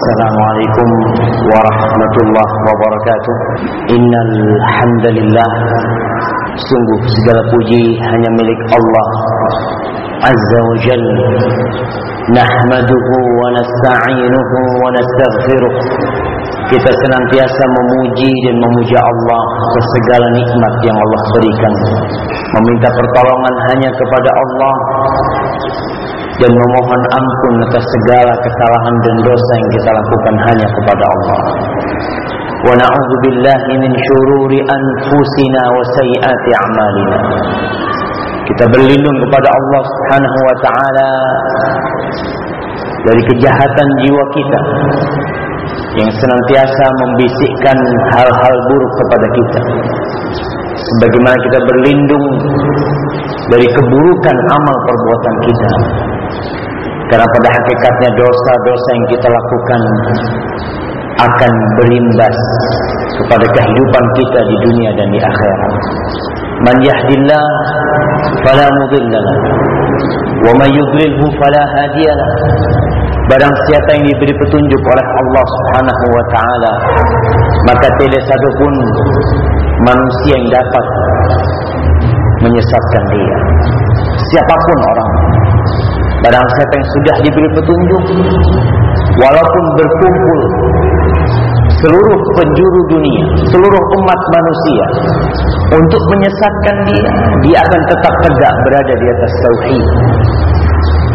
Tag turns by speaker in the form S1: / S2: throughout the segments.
S1: Assalamualaikum warahmatullahi wabarakatuh. Innal hamdalillah. Sungguh segala puji hanya milik Allah Azza wa Jal. Nahmaduhu wa Kita senantiasa memuji dan memuja Allah atas segala nikmat yang Allah berikan. Meminta pertolongan hanya kepada Allah dan memohon ampun atas segala kesalahan dan dosa yang kita lakukan hanya kepada Allah. Wa na'udzu billahi min syururi anfusina wa sayyiati a'malina. Kita berlindung kepada Allah Subhanahu wa taala dari kejahatan jiwa kita yang senantiasa membisikkan hal-hal buruk kepada kita. Sebagaimana kita berlindung dari keburukan amal perbuatan kita. Karena pada hakikatnya dosa-dosa yang kita lakukan akan berimbas kepada kehidupan kita di dunia dan di akhirat. Man yahdillah fala mudhillalah wa man yudlilhu fala hadiyalah. Barang siapa yang diberi petunjuk oleh Allah Subhanahu wa taala, maka tidak satu pun manusia yang dapat menyesatkan dia. Siapapun orang Barang siapa yang sudah diberi petunjuk Walaupun berkumpul Seluruh penjuru dunia Seluruh umat manusia Untuk menyesatkan dia Dia akan tetap tegak berada di atas tauhid.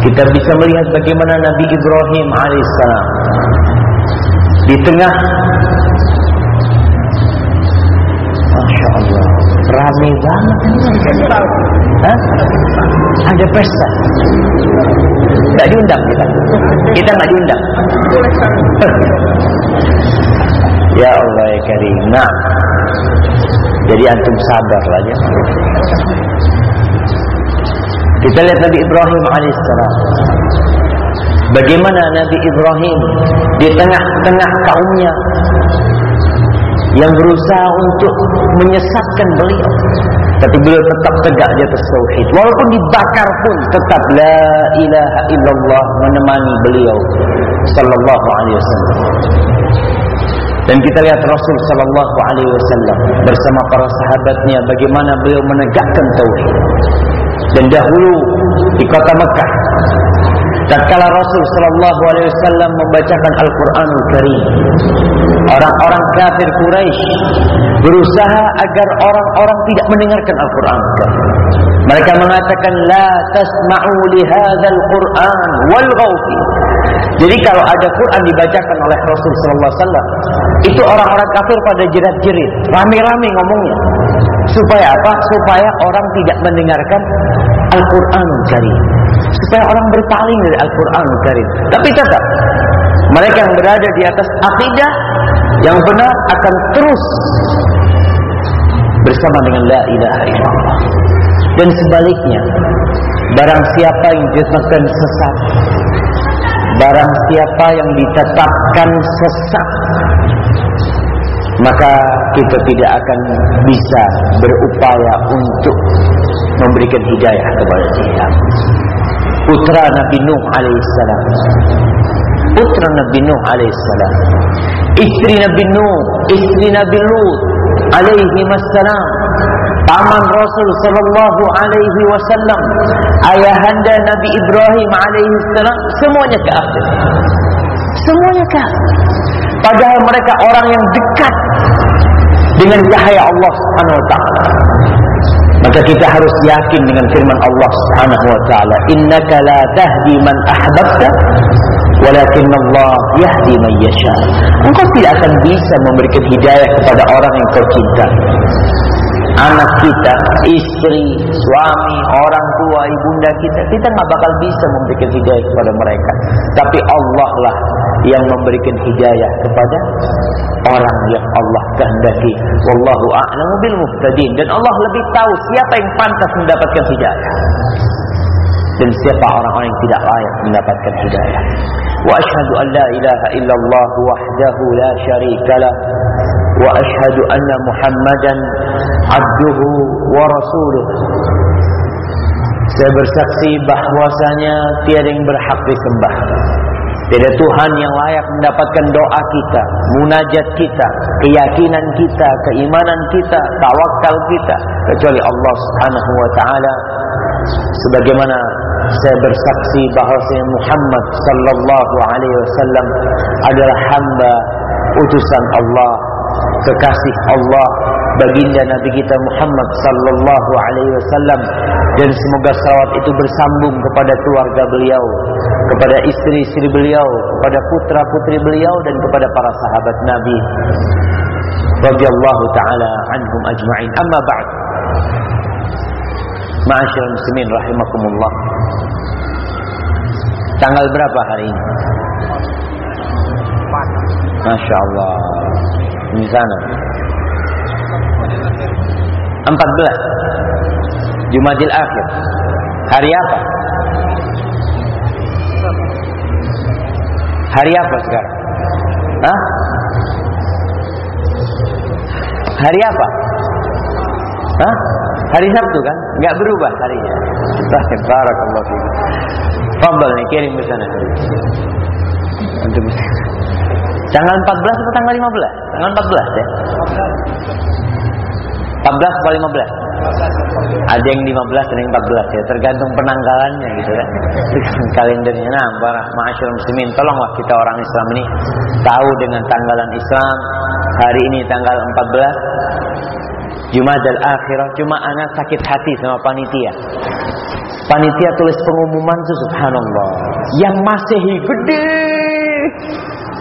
S1: Kita bisa melihat bagaimana Nabi Ibrahim alaihissalam Di tengah Rame banget Hah? Ada pesta. Tidak diundang kita. Kita nggak diundang. Ya Allah ya Karim. Nah Jadi antum sabar lah ya. Kita lihat Nabi Ibrahim alaihissalam Bagaimana Nabi Ibrahim Di tengah-tengah kaumnya yang berusaha untuk menyesatkan beliau. Tapi beliau tetap tegak di atas tauhid. Walaupun dibakar pun tetap la ilaha illallah menemani beliau sallallahu alaihi wasallam. Dan kita lihat Rasul sallallahu alaihi wasallam bersama para sahabatnya bagaimana beliau menegakkan tauhid. Dan dahulu di kota Mekah tatkala Rasul sallallahu alaihi wasallam membacakan Al-Qur'anul Karim orang-orang kafir Quraisy berusaha agar orang-orang tidak mendengarkan Al-Qur'an. Mereka mengatakan la tasma'u li hadzal Qur'an wal fi jadi kalau ada Quran dibacakan oleh Rasul sallallahu alaihi wasallam itu orang-orang kafir pada jerat-jerit rame-rame ngomongnya supaya apa supaya orang tidak mendengarkan Al-Qur'anul Karim supaya orang berpaling dari Al-Quran Karim. Tapi tetap mereka yang berada di atas akidah yang benar akan terus bersama dengan la ilaha illallah. Dan sebaliknya, barang siapa yang ditetapkan sesat, barang siapa yang ditetapkan sesat, maka kita tidak akan bisa berupaya untuk memberikan hidayah kepada dia putra Nabi Nuh alaihissalam. Putra Nabi Nuh alaihissalam. Istri Nabi Nuh, istri Nabi Lut alaihi wassalam. Paman Rasul sallallahu alaihi wasallam, ayahanda Nabi Ibrahim alaihi salam, semuanya kafir. Semuanya kafir. Padahal mereka orang yang dekat dengan cahaya Allah Subhanahu wa taala. Maka kita harus yakin dengan firman Allah Subhanahu wa taala, "Innaka la tahdi man ahbabta, walakin Allah yahdi man yasha." Engkau tidak akan bisa memberikan hidayah kepada orang yang kau cintai. Anak kita, istri, suami, orang tua, ibunda kita, kita nggak bakal bisa memberikan hidayah kepada mereka. Tapi Allah lah yang memberikan hidayah kepada orang yang Allah kehendaki. Wallahu a'lamu bil muhtadin dan Allah lebih tahu siapa yang pantas mendapatkan hidayah dan siapa orang-orang yang tidak layak mendapatkan hidayah. Wa asyhadu an la ilaha illallah wahdahu la syarika lah wa asyhadu anna Muhammadan abduhu wa rasuluh. Saya bersaksi bahwasanya tiada yang berhak disembah Tidak Tuhan yang layak mendapatkan doa kita, munajat kita, keyakinan kita, keimanan kita, tawakal kita kecuali Allah Subhanahu wa taala. Sebagaimana saya bersaksi bahawa Muhammad sallallahu alaihi wasallam adalah hamba utusan Allah, kekasih Allah, baginda Nabi kita Muhammad sallallahu alaihi wasallam dan semoga salawat itu bersambung kepada keluarga beliau, kepada istri-istri beliau, kepada putra-putri beliau dan kepada para sahabat Nabi radhiyallahu taala anhum ajma'in. Amma ba'd. Ma'asyiral muslimin rahimakumullah. Tanggal berapa hari ini? Masya Allah Di sana 14 Jumadil Akhir Hari apa? Hari apa sekarang? Hah? Hari apa? Hah? Hari Sabtu kan? Enggak berubah harinya. Barakallahu. Fadal nih kirim ke sana. Untuk Tanggal 14 atau tanggal 15? Tanggal 14 ya? 14 atau 15? Ada yang 15 ada yang 14 ya, tergantung penanggalannya gitu ya. Kalendernya. Nah, para ma'asyur muslimin, tolonglah kita orang Islam ini tahu dengan tanggalan Islam. Hari ini tanggal 14 Jumadal akhirah cuma anak sakit hati sama panitia. Panitia tulis pengumuman tuh subhanallah. Yang masih gede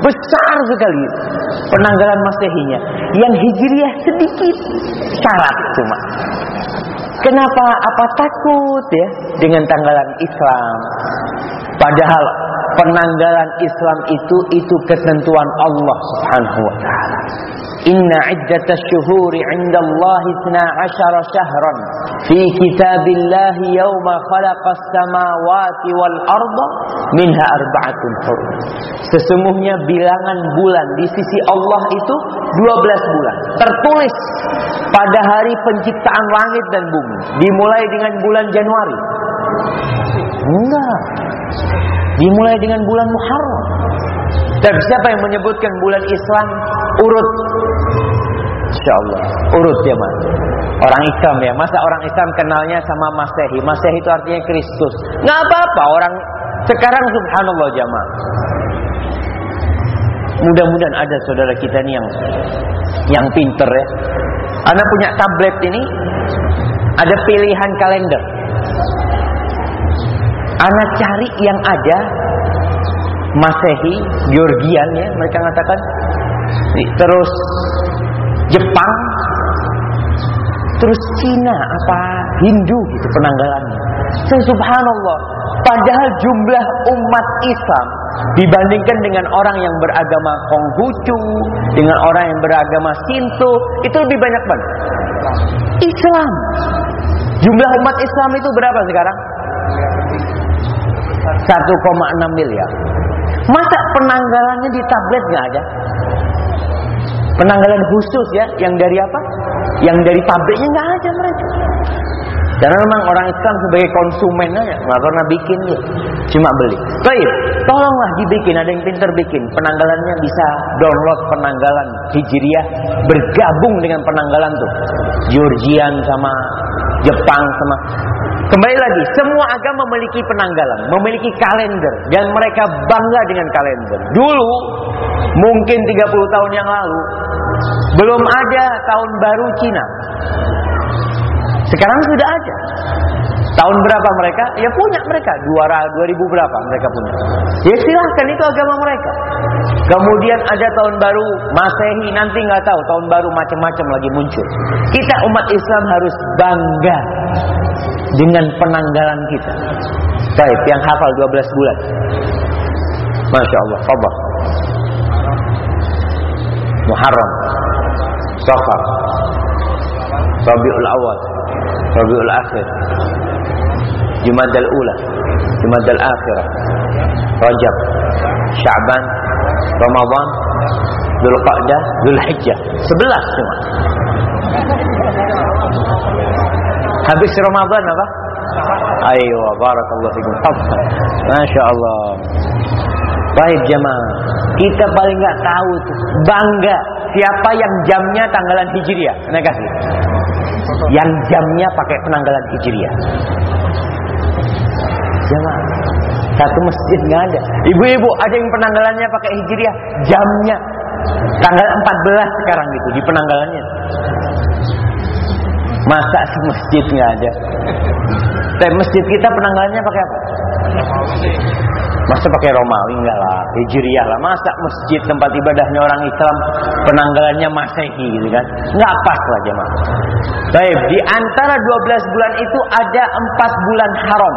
S1: Besar sekali penanggalan masehinya. Yang hijriah sedikit. Syarat cuma. Kenapa? Apa takut ya dengan tanggalan Islam? Padahal penanggalan Islam itu itu ketentuan Allah Subhanahu wa taala. Inna iddatash syuhuri 'inda Allah 12 syahran fi kitabillah yawma khalaqas samawati wal arda minha arba'atun hurum. Sesungguhnya bilangan bulan di sisi Allah itu 12 bulan. Tertulis pada hari penciptaan langit dan bumi. Dimulai dengan bulan Januari. Enggak. Dimulai dengan bulan Muharram. Dan siapa yang menyebutkan bulan Islam urut? Insya Allah urut ya mas. Orang Islam ya, masa orang Islam kenalnya sama Masehi? Masehi itu artinya Kristus. Nggak apa-apa orang sekarang Subhanallah jamaah. Mudah-mudahan ada saudara kita nih yang yang pinter ya. Anak punya tablet ini ada pilihan kalender. Anak cari yang ada Masehi, Georgian ya mereka mengatakan. Terus Jepang, terus Cina apa Hindu gitu penanggalannya. Dan subhanallah, padahal jumlah umat Islam dibandingkan dengan orang yang beragama Konghucu, dengan orang yang beragama Shinto, itu lebih banyak banget. Islam. Jumlah umat Islam itu berapa sekarang? 1,6 miliar. Masa penanggalannya di tablet nggak ada? Penanggalan khusus ya, yang dari apa? Yang dari pabriknya nggak ada mereka. Karena memang orang Islam sebagai konsumen aja, nggak pernah bikin dia, cuma beli. Baik, tolonglah dibikin, ada yang pinter bikin. Penanggalannya bisa download penanggalan Hijriah, bergabung dengan penanggalan tuh. Georgian sama Jepang sama Kembali lagi, semua agama memiliki penanggalan, memiliki kalender dan mereka bangga dengan kalender. Dulu mungkin 30 tahun yang lalu belum ada tahun baru Cina. Sekarang sudah ada. Tahun berapa mereka? Ya punya mereka. 2000 berapa mereka punya. Ya silahkan itu agama mereka. Kemudian ada tahun baru Masehi nanti nggak tahu tahun baru macam-macam lagi muncul. Kita umat Islam harus bangga dengan penanggalan kita. Baik, yang hafal 12 bulan. Masya Allah, Fabah. Muharram, Safar, Rabiul Awal, Rabiul Akhir, Jumadal Ula, Jumadal Akhirah, Rajab, Syaban, Ramadan, Dhul Qa'dah, Dhul Hijjah. Sebelas cuma. Habis Ramadan apa? Ayo, barakallahu fikum. Masya Allah. Baik jemaah, kita paling nggak tahu bangga siapa yang jamnya tanggalan hijriah. Nah kasih. Yang jamnya pakai penanggalan hijriah. Jemaah, satu masjid nggak ada. Ibu-ibu ada yang penanggalannya pakai hijriah, jamnya tanggal 14 sekarang gitu di penanggalannya. Masa masjid nggak ada? Tapi masjid kita penanggalannya pakai apa? Masa pakai Romawi enggak lah, Hijriah lah. Masa masjid tempat ibadahnya orang Islam penanggalannya Masehi gitu kan? Enggak pas lah jemaah. Baik, di antara 12 bulan itu ada 4 bulan haram.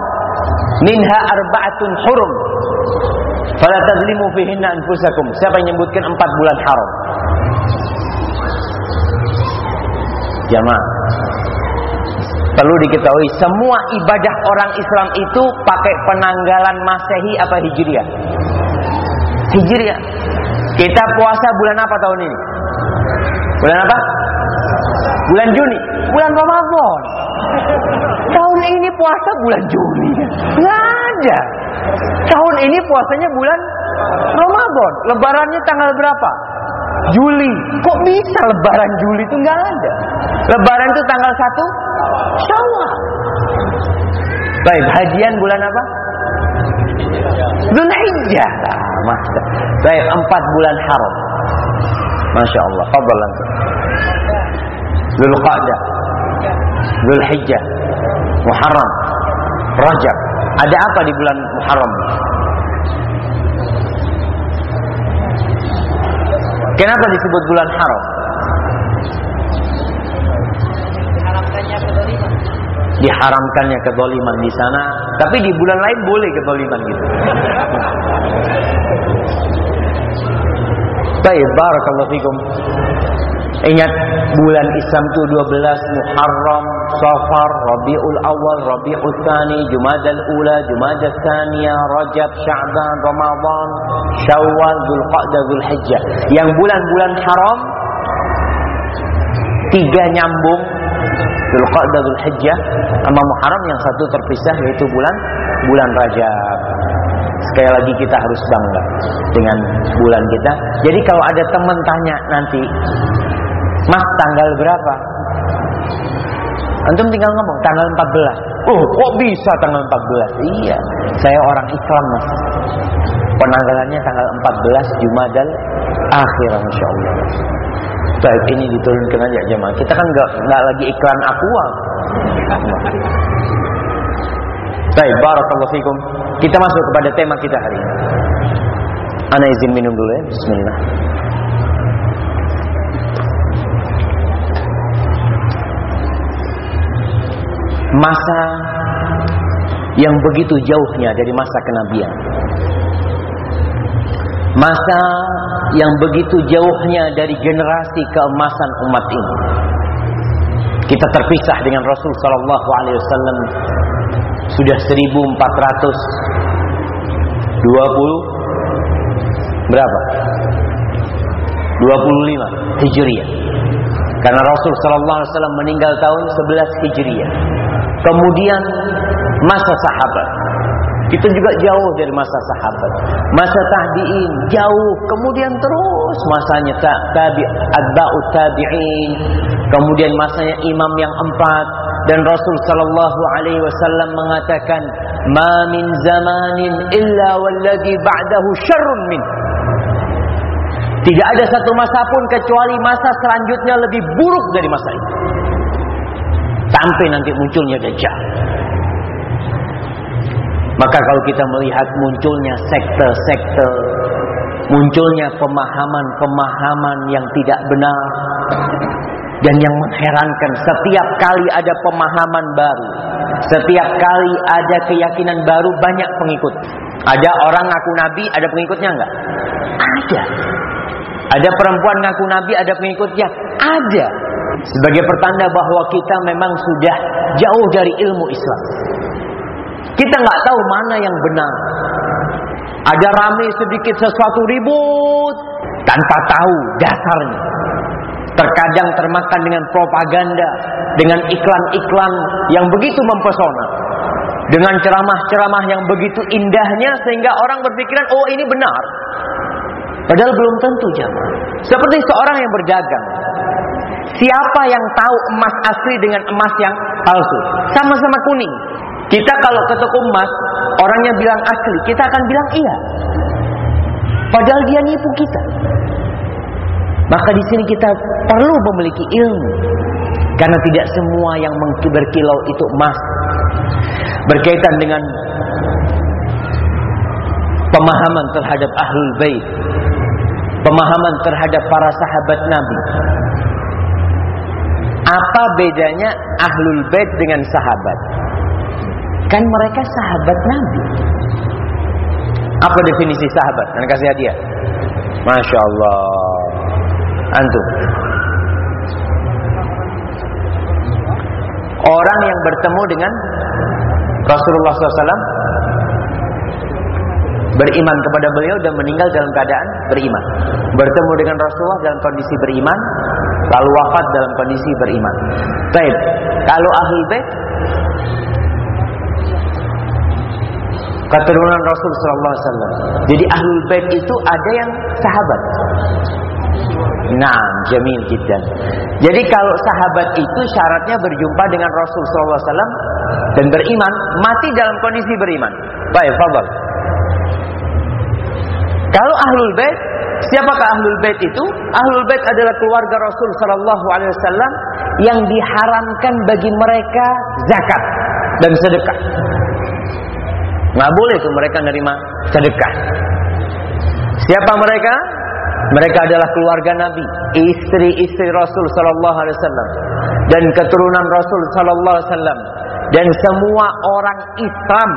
S1: Minha arba'atun hurum. Fala tazlimu fihinna anfusakum. Siapa yang menyebutkan 4 bulan haram? Jamaah, Perlu diketahui semua ibadah orang Islam itu pakai penanggalan Masehi apa Hijriah? Hijriah. Kita puasa bulan apa tahun ini? Bulan apa? Bulan Juni. Bulan Ramadan. Tahun ini puasa bulan Juni. Nggak ada. Tahun ini puasanya bulan Ramadan. Lebarannya tanggal berapa? Juli. Kok bisa lebaran Juli itu nggak ada? Lebaran itu tanggal 1 Syawal. Baik, hajian bulan apa? Zulhijjah. Nah, Baik, empat bulan haram. Masya Allah. Fadal antum. Zulqa'dah. Zulhijjah. Muharram. Rajab. Ada apa di bulan Muharram? Kenapa disebut bulan haram? diharamkannya kedoliman di sana, tapi di bulan lain boleh kedoliman gitu. Baik, barakallahu fikum. Ingat bulan Islam itu 12 Muharram, Safar, Rabiul Awal, Rabiul Tsani, Jumadal Ula, Jumadal Tsaniyah, Rajab, Sya'ban, Ramadan, Syawal, Dzulqa'dah, Dzulhijjah. Yang bulan-bulan haram tiga nyambung Dzulqa'dah Dzulhijjah sama Muharram yang satu terpisah yaitu bulan bulan Rajab. Sekali lagi kita harus bangga dengan bulan kita. Jadi kalau ada teman tanya nanti, "Mas, tanggal berapa?" Antum tinggal ngomong tanggal 14. Oh, kok bisa tanggal 14? Iya, saya orang Islam, Mas. Penanggalannya tanggal 14 Jumadal akhir insyaallah. Baik ini diturunkan aja jemaah. Kita kan nggak nggak lagi iklan aqua. Baik, barakallahu fikum. Kita masuk kepada tema kita hari ini. Ana izin minum dulu ya. Bismillah. Masa yang begitu jauhnya dari masa kenabian. Masa yang begitu jauhnya dari generasi keemasan umat ini. Kita terpisah dengan Rasul sallallahu alaihi wasallam sudah 1420 berapa? 25 Hijriah. Karena Rasul sallallahu alaihi wasallam meninggal tahun 11 Hijriah. Kemudian masa sahabat kita juga jauh dari masa sahabat. Masa tabi'in jauh. Kemudian terus masanya tabi adba'ut tabi'in. Kemudian masanya imam yang empat dan Rasul sallallahu alaihi wasallam mengatakan, "Ma min zamanin illa walladhi ba'dahu syarrun min." Tidak ada satu masa pun kecuali masa selanjutnya lebih buruk dari masa itu. Sampai nanti munculnya dajjal. Maka kalau kita melihat munculnya sekte-sekte, munculnya pemahaman-pemahaman yang tidak benar dan yang mengherankan setiap kali ada pemahaman baru, setiap kali ada keyakinan baru banyak pengikut. Ada orang ngaku nabi, ada pengikutnya enggak? Ada. Ada perempuan ngaku nabi, ada pengikutnya? Ada. Sebagai pertanda bahwa kita memang sudah jauh dari ilmu Islam. Kita nggak tahu mana yang benar. Ada rame sedikit sesuatu ribut tanpa tahu dasarnya. Terkadang termakan dengan propaganda, dengan iklan-iklan yang begitu mempesona. dengan ceramah-ceramah yang begitu indahnya sehingga orang berpikiran oh ini benar. Padahal belum tentu jamaah. Seperti seorang yang berdagang. Siapa yang tahu emas asli dengan emas yang palsu? Sama-sama kuning. Kita kalau ke toko emas, orangnya bilang asli, kita akan bilang iya. Padahal dia nipu kita. Maka di sini kita perlu memiliki ilmu. Karena tidak semua yang berkilau itu emas. Berkaitan dengan pemahaman terhadap ahlul bait. Pemahaman terhadap para sahabat Nabi. Apa bedanya ahlul bait dengan sahabat? Kan mereka sahabat Nabi. Apa definisi sahabat? Dan kasih hadiah. Masya Allah. Antum. Orang yang bertemu dengan Rasulullah SAW beriman kepada beliau dan meninggal dalam keadaan beriman. Bertemu dengan Rasulullah dalam kondisi beriman, lalu wafat dalam kondisi beriman. Baik, kalau ahli bait keturunan Rasul sallallahu alaihi wasallam. Jadi ahlul bait itu ada yang sahabat. Nah, jamil jiddan. Jadi kalau sahabat itu syaratnya berjumpa dengan Rasul sallallahu alaihi wasallam dan beriman, mati dalam kondisi beriman. Baik, fadal. Kalau ahlul bait, siapakah ahlul bait itu? Ahlul bait adalah keluarga Rasul sallallahu alaihi wasallam yang diharamkan bagi mereka zakat dan sedekah. Nggak boleh tuh mereka nerima sedekah. Siapa mereka? Mereka adalah keluarga Nabi, istri-istri Rasul sallallahu alaihi wasallam dan keturunan Rasul sallallahu alaihi wasallam dan semua orang Islam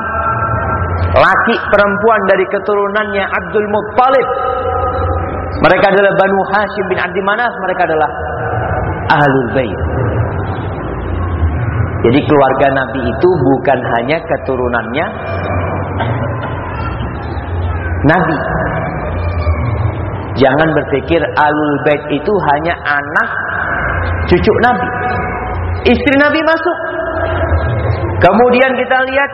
S1: laki perempuan dari keturunannya Abdul Muttalib. Mereka adalah Banu Hashim bin Abdi Manaf, mereka adalah Ahlul Bait. Jadi keluarga Nabi itu bukan hanya keturunannya Nabi. Jangan berpikir alul bait itu hanya anak cucu Nabi. Istri Nabi masuk. Kemudian kita lihat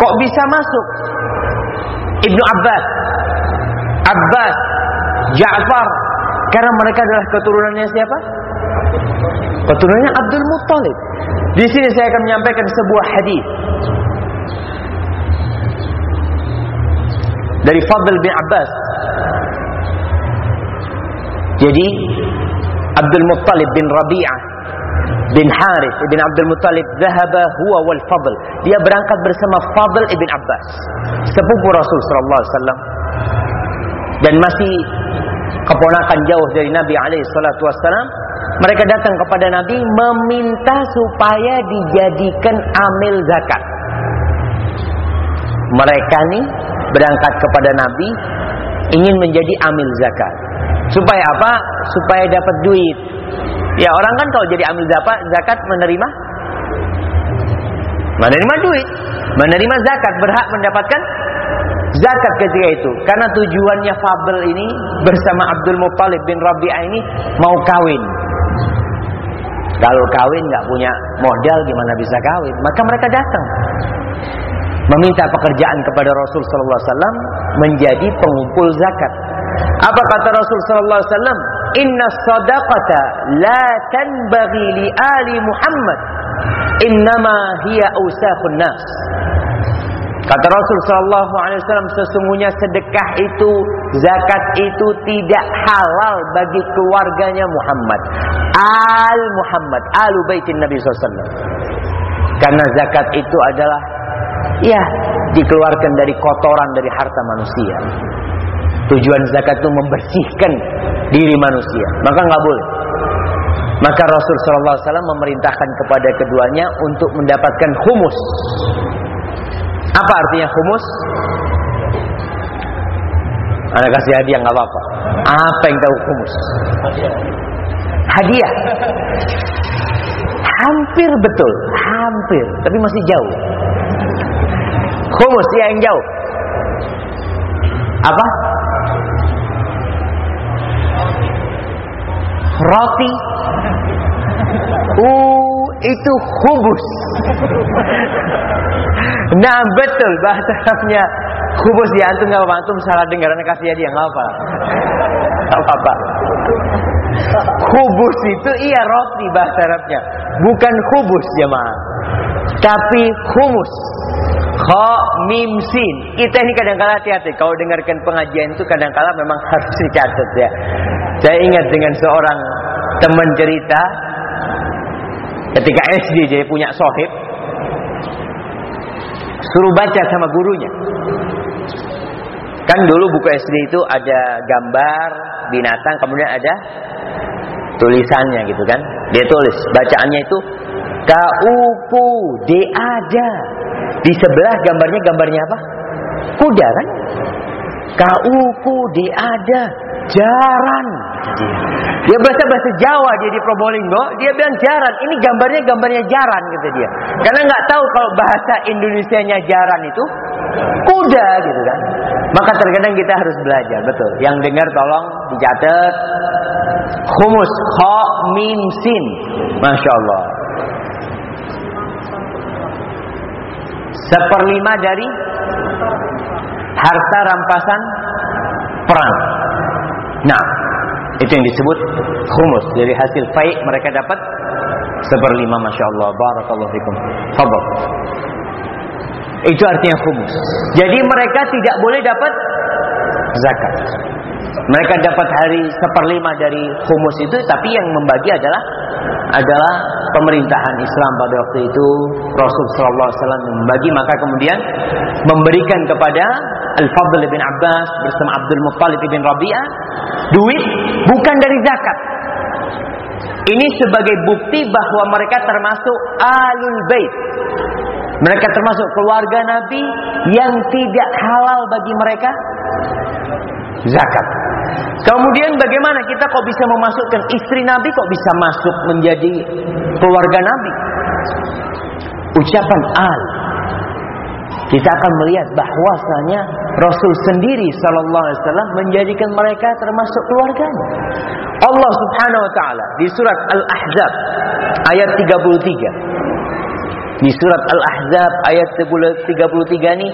S1: kok bisa masuk Ibnu Abbas, Abbas, Ja'far karena mereka adalah keturunannya siapa? Keturunannya Abdul Muttalib. Di sini saya akan menyampaikan sebuah hadis dari Fadl bin Abbas. Jadi Abdul Muttalib bin Rabi'ah bin Harith bin Abdul Muttalib zahaba huwa wal Fadl. Dia berangkat bersama Fadl ibn Abbas, sepupu Rasul sallallahu alaihi wasallam. Dan masih keponakan jauh dari Nabi alaihi salatu wasallam. Mereka datang kepada Nabi meminta supaya dijadikan amil zakat. Mereka nih berangkat kepada Nabi ingin menjadi amil zakat. Supaya apa? Supaya dapat duit. Ya orang kan kalau jadi amil zakat, zakat menerima menerima duit, menerima zakat, berhak mendapatkan zakat ketika itu. Karena tujuannya Fabel ini bersama Abdul Muttalib bin Rabi'ah ini mau kawin. Kalau kawin nggak punya modal gimana bisa kawin? Maka mereka datang meminta pekerjaan kepada Rasul sallallahu alaihi menjadi pengumpul zakat. Apa kata Rasul sallallahu alaihi? Inna sadaqata la tanbaghi li ali Muhammad. Innama hiya awsakhun nas. Kata Rasul sallallahu alaihi wasallam sesungguhnya sedekah itu, zakat itu tidak halal bagi keluarganya Muhammad. Al Muhammad, alu baitin Nabi sallallahu alaihi wasallam. Karena zakat itu adalah ya dikeluarkan dari kotoran dari harta manusia. Tujuan zakat itu membersihkan diri manusia. Maka nggak boleh. Maka Rasul Shallallahu Alaihi Wasallam memerintahkan kepada keduanya untuk mendapatkan humus. Apa artinya humus? Anak kasih hadiah nggak apa-apa. Apa yang tahu humus? Hadiah. Hampir betul, hampir, tapi masih jauh. Humus ya yang jauh. Apa? Roti. Uh, itu hubus. Nah betul. Bahasa Arabnya kubus di antum nggak apa antum salah dengar kasih dia nggak apa apa apa kubus itu iya roti bahasa Arabnya. Bukan kubus jemaah. Tapi humus Kha mim sin. Kita ini kadang-kala hati-hati. Kalau dengarkan pengajian itu kadang-kala memang harus dicatat ya. Saya ingat dengan seorang teman cerita ketika SD dia punya sohib suruh baca sama gurunya. Kan dulu buku SD itu ada gambar binatang kemudian ada tulisannya gitu kan. Dia tulis bacaannya itu kauku de ada di sebelah gambarnya gambarnya apa? Kuda kan? Kauku di ada jaran. Dia bahasa bahasa Jawa dia di Probolinggo, dia bilang jaran. Ini gambarnya gambarnya jaran kata dia. Karena nggak tahu kalau bahasa Indonesianya jaran itu kuda gitu kan. Maka terkadang kita harus belajar betul. Yang dengar tolong dicatat. Humus kha mim sin. Masya Allah. Seperlima dari harta rampasan perang. Nah, itu yang disebut humus. Dari hasil faik mereka dapat seperlima Masya Allah. Barakallahu fikum. Fadol. Itu artinya humus. Jadi mereka tidak boleh dapat zakat. Mereka dapat hari seperlima dari humus itu, tapi yang membagi adalah adalah pemerintahan Islam pada waktu itu Rasul Sallallahu Alaihi Wasallam membagi maka kemudian memberikan kepada Al Fadl bin Abbas bersama Abdul Muttalib bin Rabi'ah duit bukan dari zakat. Ini sebagai bukti bahwa mereka termasuk alul bait. Mereka termasuk keluarga Nabi yang tidak halal bagi mereka zakat. Kemudian bagaimana kita kok bisa memasukkan istri Nabi kok bisa masuk menjadi keluarga Nabi? Ucapan al. Kita akan melihat bahwasanya Rasul sendiri sallallahu alaihi menjadikan mereka termasuk keluarganya. Allah Subhanahu wa taala di surat Al-Ahzab ayat 33. Di surat Al-Ahzab ayat 33 ini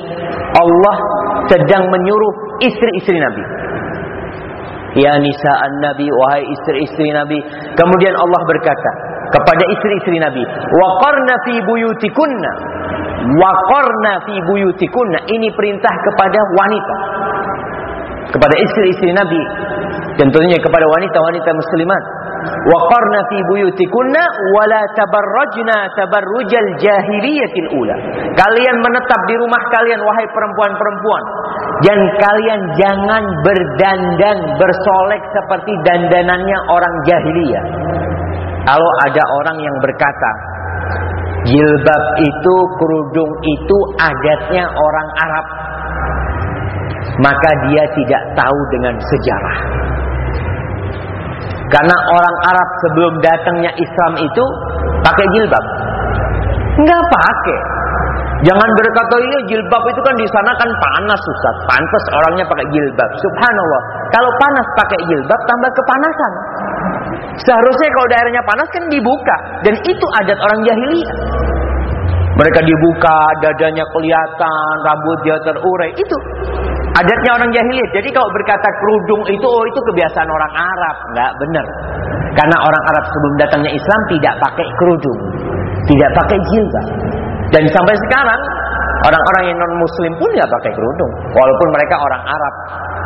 S1: Allah sedang menyuruh istri-istri Nabi Ya nisa an-nabi wahai istri-istri Nabi. Kemudian Allah berkata kepada istri-istri Nabi, "Waqarna fi buyutikunna." Waqarna fi buyutikunna. Ini perintah kepada wanita. Kepada istri-istri Nabi. Tentunya kepada wanita-wanita muslimat. Waqarna fi buyutikunna wala tabarrajna tabarrujal jahiliyatil ula. Kalian menetap di rumah kalian wahai perempuan-perempuan dan kalian jangan berdandan bersolek seperti dandanannya orang jahiliyah. Kalau ada orang yang berkata jilbab itu kerudung itu adatnya orang Arab maka dia tidak tahu dengan sejarah. Karena orang Arab sebelum datangnya Islam itu pakai jilbab. Enggak pakai. Jangan berkata iya jilbab itu kan di sana kan panas Ustaz. Pantas orangnya pakai jilbab. Subhanallah. Kalau panas pakai jilbab tambah kepanasan. Seharusnya kalau daerahnya panas kan dibuka dan itu adat orang jahiliyah. Mereka dibuka, dadanya kelihatan, rambut dia terurai. Itu adatnya orang jahiliyah. Jadi kalau berkata kerudung itu oh itu kebiasaan orang Arab, nggak benar. Karena orang Arab sebelum datangnya Islam tidak pakai kerudung, tidak pakai jilbab. Dan sampai sekarang orang-orang yang non muslim pun nggak pakai kerudung, walaupun mereka orang Arab.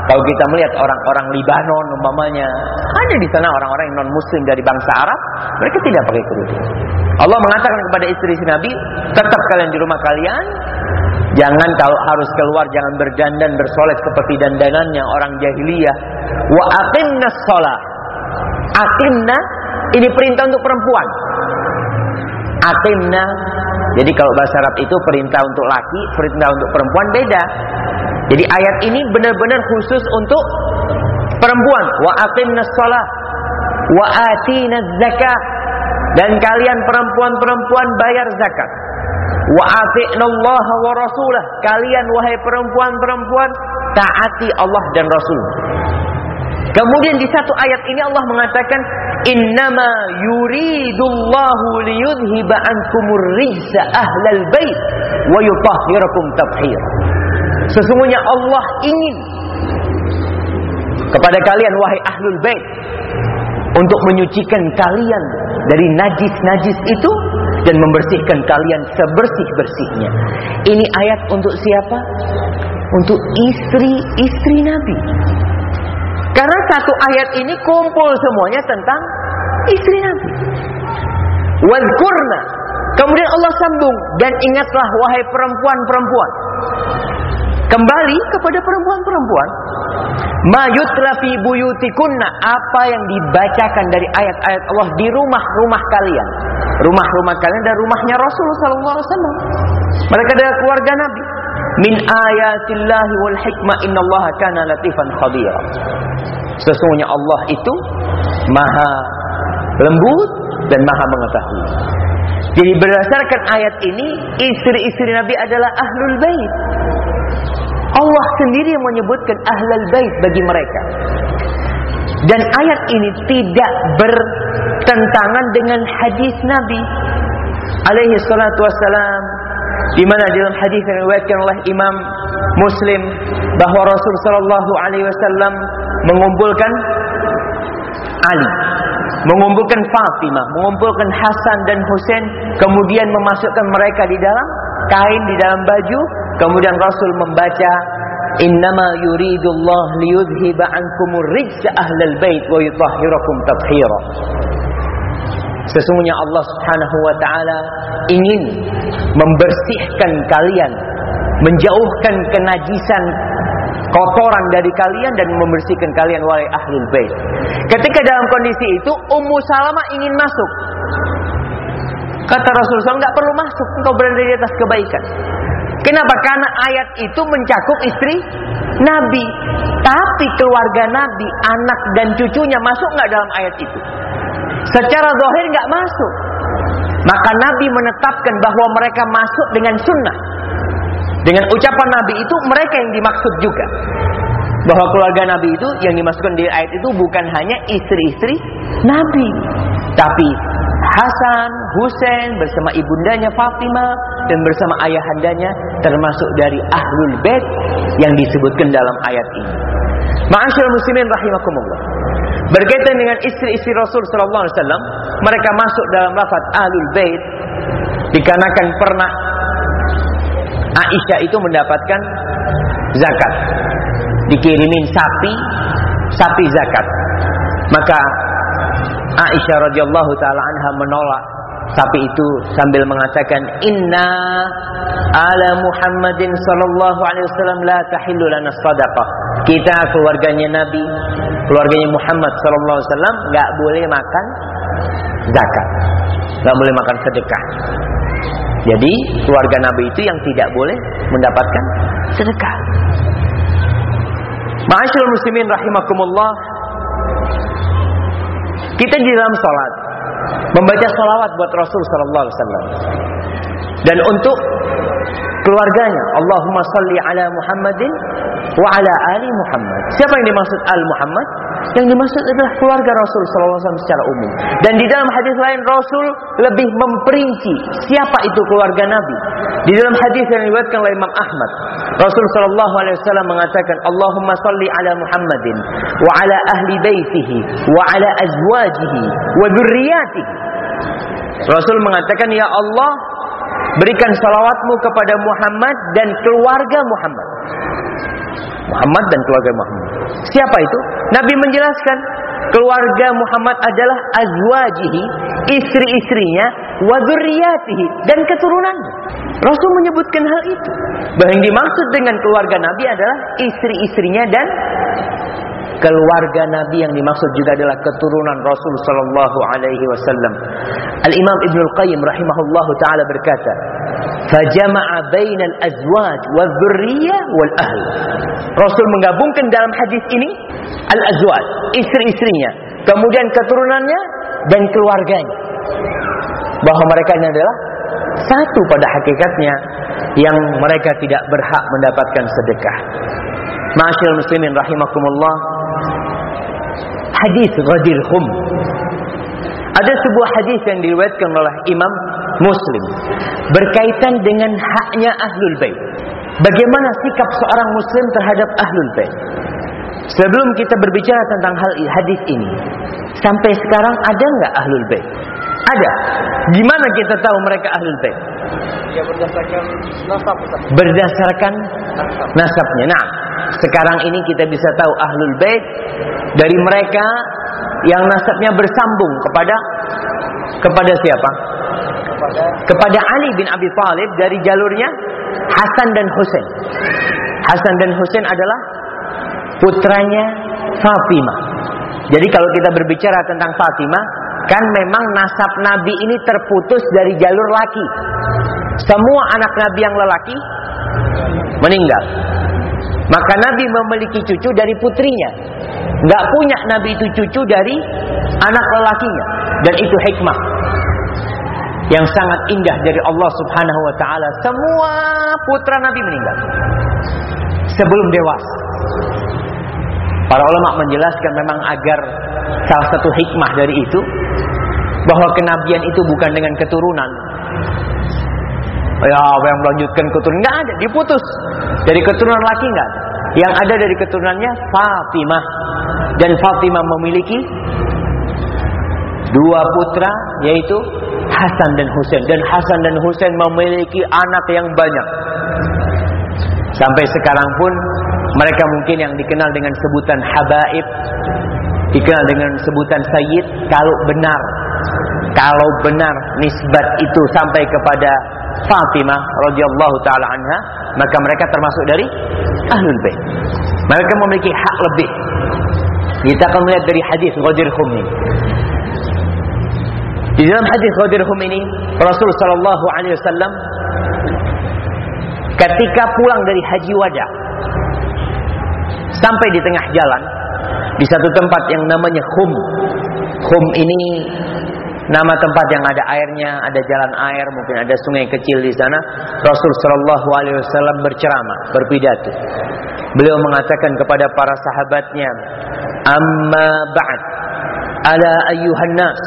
S1: Kalau kita melihat orang-orang Libanon umpamanya, ada di sana orang-orang yang non muslim dari bangsa Arab, mereka tidak pakai kerudung. Allah mengatakan kepada istri-istri Nabi, tetap kalian di rumah kalian, jangan kalau harus keluar jangan berdandan bersolek seperti dandanannya orang jahiliyah. Wa aqimnas shalah. Aqimna ini perintah untuk perempuan. Aqimna jadi kalau bahasa Arab itu perintah untuk laki, perintah untuk perempuan beda. Jadi ayat ini benar-benar khusus untuk perempuan. Wa aqimnas shalah wa atinaz zakah dan kalian perempuan-perempuan bayar zakat. Wa ati'nallaha wa rasulah. Kalian wahai perempuan-perempuan taati Allah dan Rasul. Kemudian di satu ayat ini Allah mengatakan innama yuridullahu liyudhiba ankumur rijsa ahlal bait wa yutahhirakum tathhira sesungguhnya Allah ingin kepada kalian wahai ahlul bait untuk menyucikan kalian dari najis-najis itu dan membersihkan kalian sebersih-bersihnya. Ini ayat untuk siapa? Untuk istri-istri Nabi. Karena satu ayat ini kumpul semuanya tentang istri Nabi. Wadkurna. Kemudian Allah sambung dan ingatlah wahai perempuan-perempuan. Kembali kepada perempuan-perempuan. Mayutla fi buyutikunna. Apa yang dibacakan dari ayat-ayat Allah di rumah-rumah kalian. Rumah-rumah kalian dan rumahnya Rasulullah SAW. Mereka adalah keluarga Nabi. Min ayatillahi wal hikmah innallaha kana latifan khabira. Sesungguhnya Allah itu maha lembut dan maha mengetahui. Jadi berdasarkan ayat ini, istri-istri Nabi adalah ahlul bait. Allah sendiri yang menyebutkan ahlul bait bagi mereka. Dan ayat ini tidak bertentangan dengan hadis Nabi alaihi salatu wassalam di mana dalam hadis yang diriwayatkan oleh Imam Muslim bahwa Rasul sallallahu alaihi wasallam mengumpulkan Ali, mengumpulkan Fatimah, mengumpulkan Hasan dan Husain, kemudian memasukkan mereka di dalam kain di dalam baju, kemudian Rasul membaca Innama yuridullah liyudhiba ankumur rijsa ahlal bait wa yutahhirakum tathhira. Sesungguhnya Allah Subhanahu wa taala ingin membersihkan kalian, menjauhkan kenajisan kotoran dari kalian dan membersihkan kalian wahai ahlul bait. Ketika dalam kondisi itu Ummu Salamah ingin masuk. Kata Rasulullah enggak perlu masuk, engkau berada di atas kebaikan. Kenapa? Karena ayat itu mencakup istri Nabi. Tapi keluarga Nabi, anak dan cucunya masuk nggak dalam ayat itu? Secara zahir nggak masuk. Maka Nabi menetapkan bahwa mereka masuk dengan sunnah. Dengan ucapan Nabi itu mereka yang dimaksud juga. Bahwa keluarga Nabi itu yang dimasukkan di ayat itu bukan hanya istri-istri Nabi. Tapi Hasan, Husain bersama ibundanya Fatimah dan bersama ayahandanya termasuk dari ahlul bait yang disebutkan dalam ayat ini. Ma'asyiral muslimin rahimakumullah. Berkaitan dengan istri-istri Rasul sallallahu alaihi wasallam, mereka masuk dalam lafaz ahlul bait dikarenakan pernah Aisyah itu mendapatkan zakat. Dikirimin sapi, sapi zakat. Maka Aisyah radhiyallahu taala anha menolak sapi itu sambil mengatakan inna ala Muhammadin sallallahu alaihi wasallam la tahillu lana sadaqah. Kita keluarganya Nabi, keluarganya Muhammad sallallahu alaihi wasallam enggak boleh makan zakat. Enggak boleh makan sedekah. Jadi keluarga Nabi itu yang tidak boleh mendapatkan sedekah. Ma'asyiral muslimin rahimakumullah. Kita di dalam salat membaca salawat buat Rasul sallallahu alaihi wasallam. Dan untuk keluarganya, Allahumma salli ala Muhammadin wa ala ali Muhammad. Siapa yang dimaksud al Muhammad? Yang dimaksud adalah keluarga Rasul wasallam secara umum. Dan di dalam hadis lain Rasul lebih memperinci siapa itu keluarga Nabi. Di dalam hadis yang diriwayatkan oleh Imam Ahmad, Rasul sallallahu alaihi wasallam mengatakan, "Allahumma salli ala Muhammadin wa ala ahli baitihi wa ala azwajihi wa dzurriyyatihi." Rasul mengatakan, "Ya Allah, berikan salawatmu kepada Muhammad dan keluarga Muhammad." Muhammad dan keluarga Muhammad. Siapa itu? Nabi menjelaskan keluarga Muhammad adalah azwajihi, istri-istrinya, wa dzurriyyatihi dan keturunannya. Rasul menyebutkan hal itu. Bahwa yang dimaksud dengan keluarga Nabi adalah istri-istrinya dan keluarga Nabi yang dimaksud juga adalah keturunan Rasul sallallahu alaihi wasallam. Al-Imam Ibnu Qayyim rahimahullahu taala berkata, "Fajama'a bainal azwaj wadh-dhurriyyah wal ahl." Rasul menggabungkan dalam hadis ini al-azwaj, istri-istrinya, kemudian keturunannya dan keluarganya. Bahwa mereka ini adalah satu pada hakikatnya yang mereka tidak berhak mendapatkan sedekah. Ma'asyiral muslimin rahimakumullah. Hadis Ghadir Khum Ada sebuah hadis yang diriwayatkan oleh Imam Muslim berkaitan dengan haknya ahlul bait. Bagaimana sikap seorang muslim terhadap ahlul bait? Sebelum kita berbicara tentang hal hadis ini, sampai sekarang ada nggak ahlul bait? Ada. Gimana kita tahu mereka ahlul bait?
S2: Ya berdasarkan nasab.
S1: Berdasarkan nasabnya. Nah, sekarang ini kita bisa tahu ahlul bait dari mereka yang nasabnya bersambung kepada kepada siapa?
S2: Kepada
S1: Kepada Ali bin Abi Thalib dari jalurnya Hasan dan Husain. Hasan dan Husain adalah putranya Fatimah. Jadi kalau kita berbicara tentang Fatimah, kan memang nasab Nabi ini terputus dari jalur laki. Semua anak Nabi yang lelaki meninggal. Maka Nabi memiliki cucu dari putrinya. Gak punya Nabi itu cucu dari anak lelakinya. Dan itu hikmah. Yang sangat indah dari Allah subhanahu wa ta'ala. Semua putra Nabi meninggal. Sebelum dewasa. Para ulama menjelaskan memang agar salah satu hikmah dari itu. Bahwa kenabian itu bukan dengan keturunan. Ya, apa yang melanjutkan keturunan nggak ada, diputus. Dari keturunan laki ada. Yang ada dari keturunannya Fatimah dan Fatimah memiliki dua putra yaitu Hasan dan Husain dan Hasan dan Husain memiliki anak yang banyak. Sampai sekarang pun mereka mungkin yang dikenal dengan sebutan habaib, dikenal dengan sebutan sayyid kalau benar kalau benar nisbat itu sampai kepada Fatimah radhiyallahu taala anha, maka mereka termasuk dari ahlul bait. Mereka memiliki hak lebih. Kita akan melihat dari hadis Ghadir Khum ini. Di dalam hadis Ghadir Khum ini, Rasul sallallahu alaihi wasallam ketika pulang dari haji wada sampai di tengah jalan di satu tempat yang namanya Khum. Khum ini nama tempat yang ada airnya, ada jalan air, mungkin ada sungai kecil di sana. Rasul Shallallahu Alaihi Wasallam berceramah, berpidato. Beliau mengatakan kepada para sahabatnya, "Amma ba'd, ala ayyuhan nas,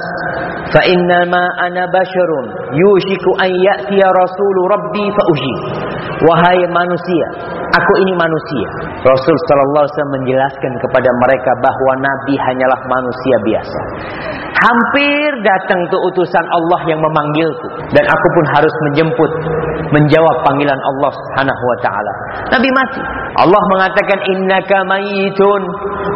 S1: fa innama ana basharun, yushiku an ya'tiya rasulu rabbi fa ujib." Wahai manusia, aku ini manusia. Rasul sallallahu alaihi wasallam menjelaskan kepada mereka bahwa nabi hanyalah manusia biasa. Hampir datang tuh utusan Allah yang memanggilku dan aku pun harus menjemput menjawab panggilan Allah Subhanahu wa taala. Nabi mati. Allah mengatakan innaka mayitun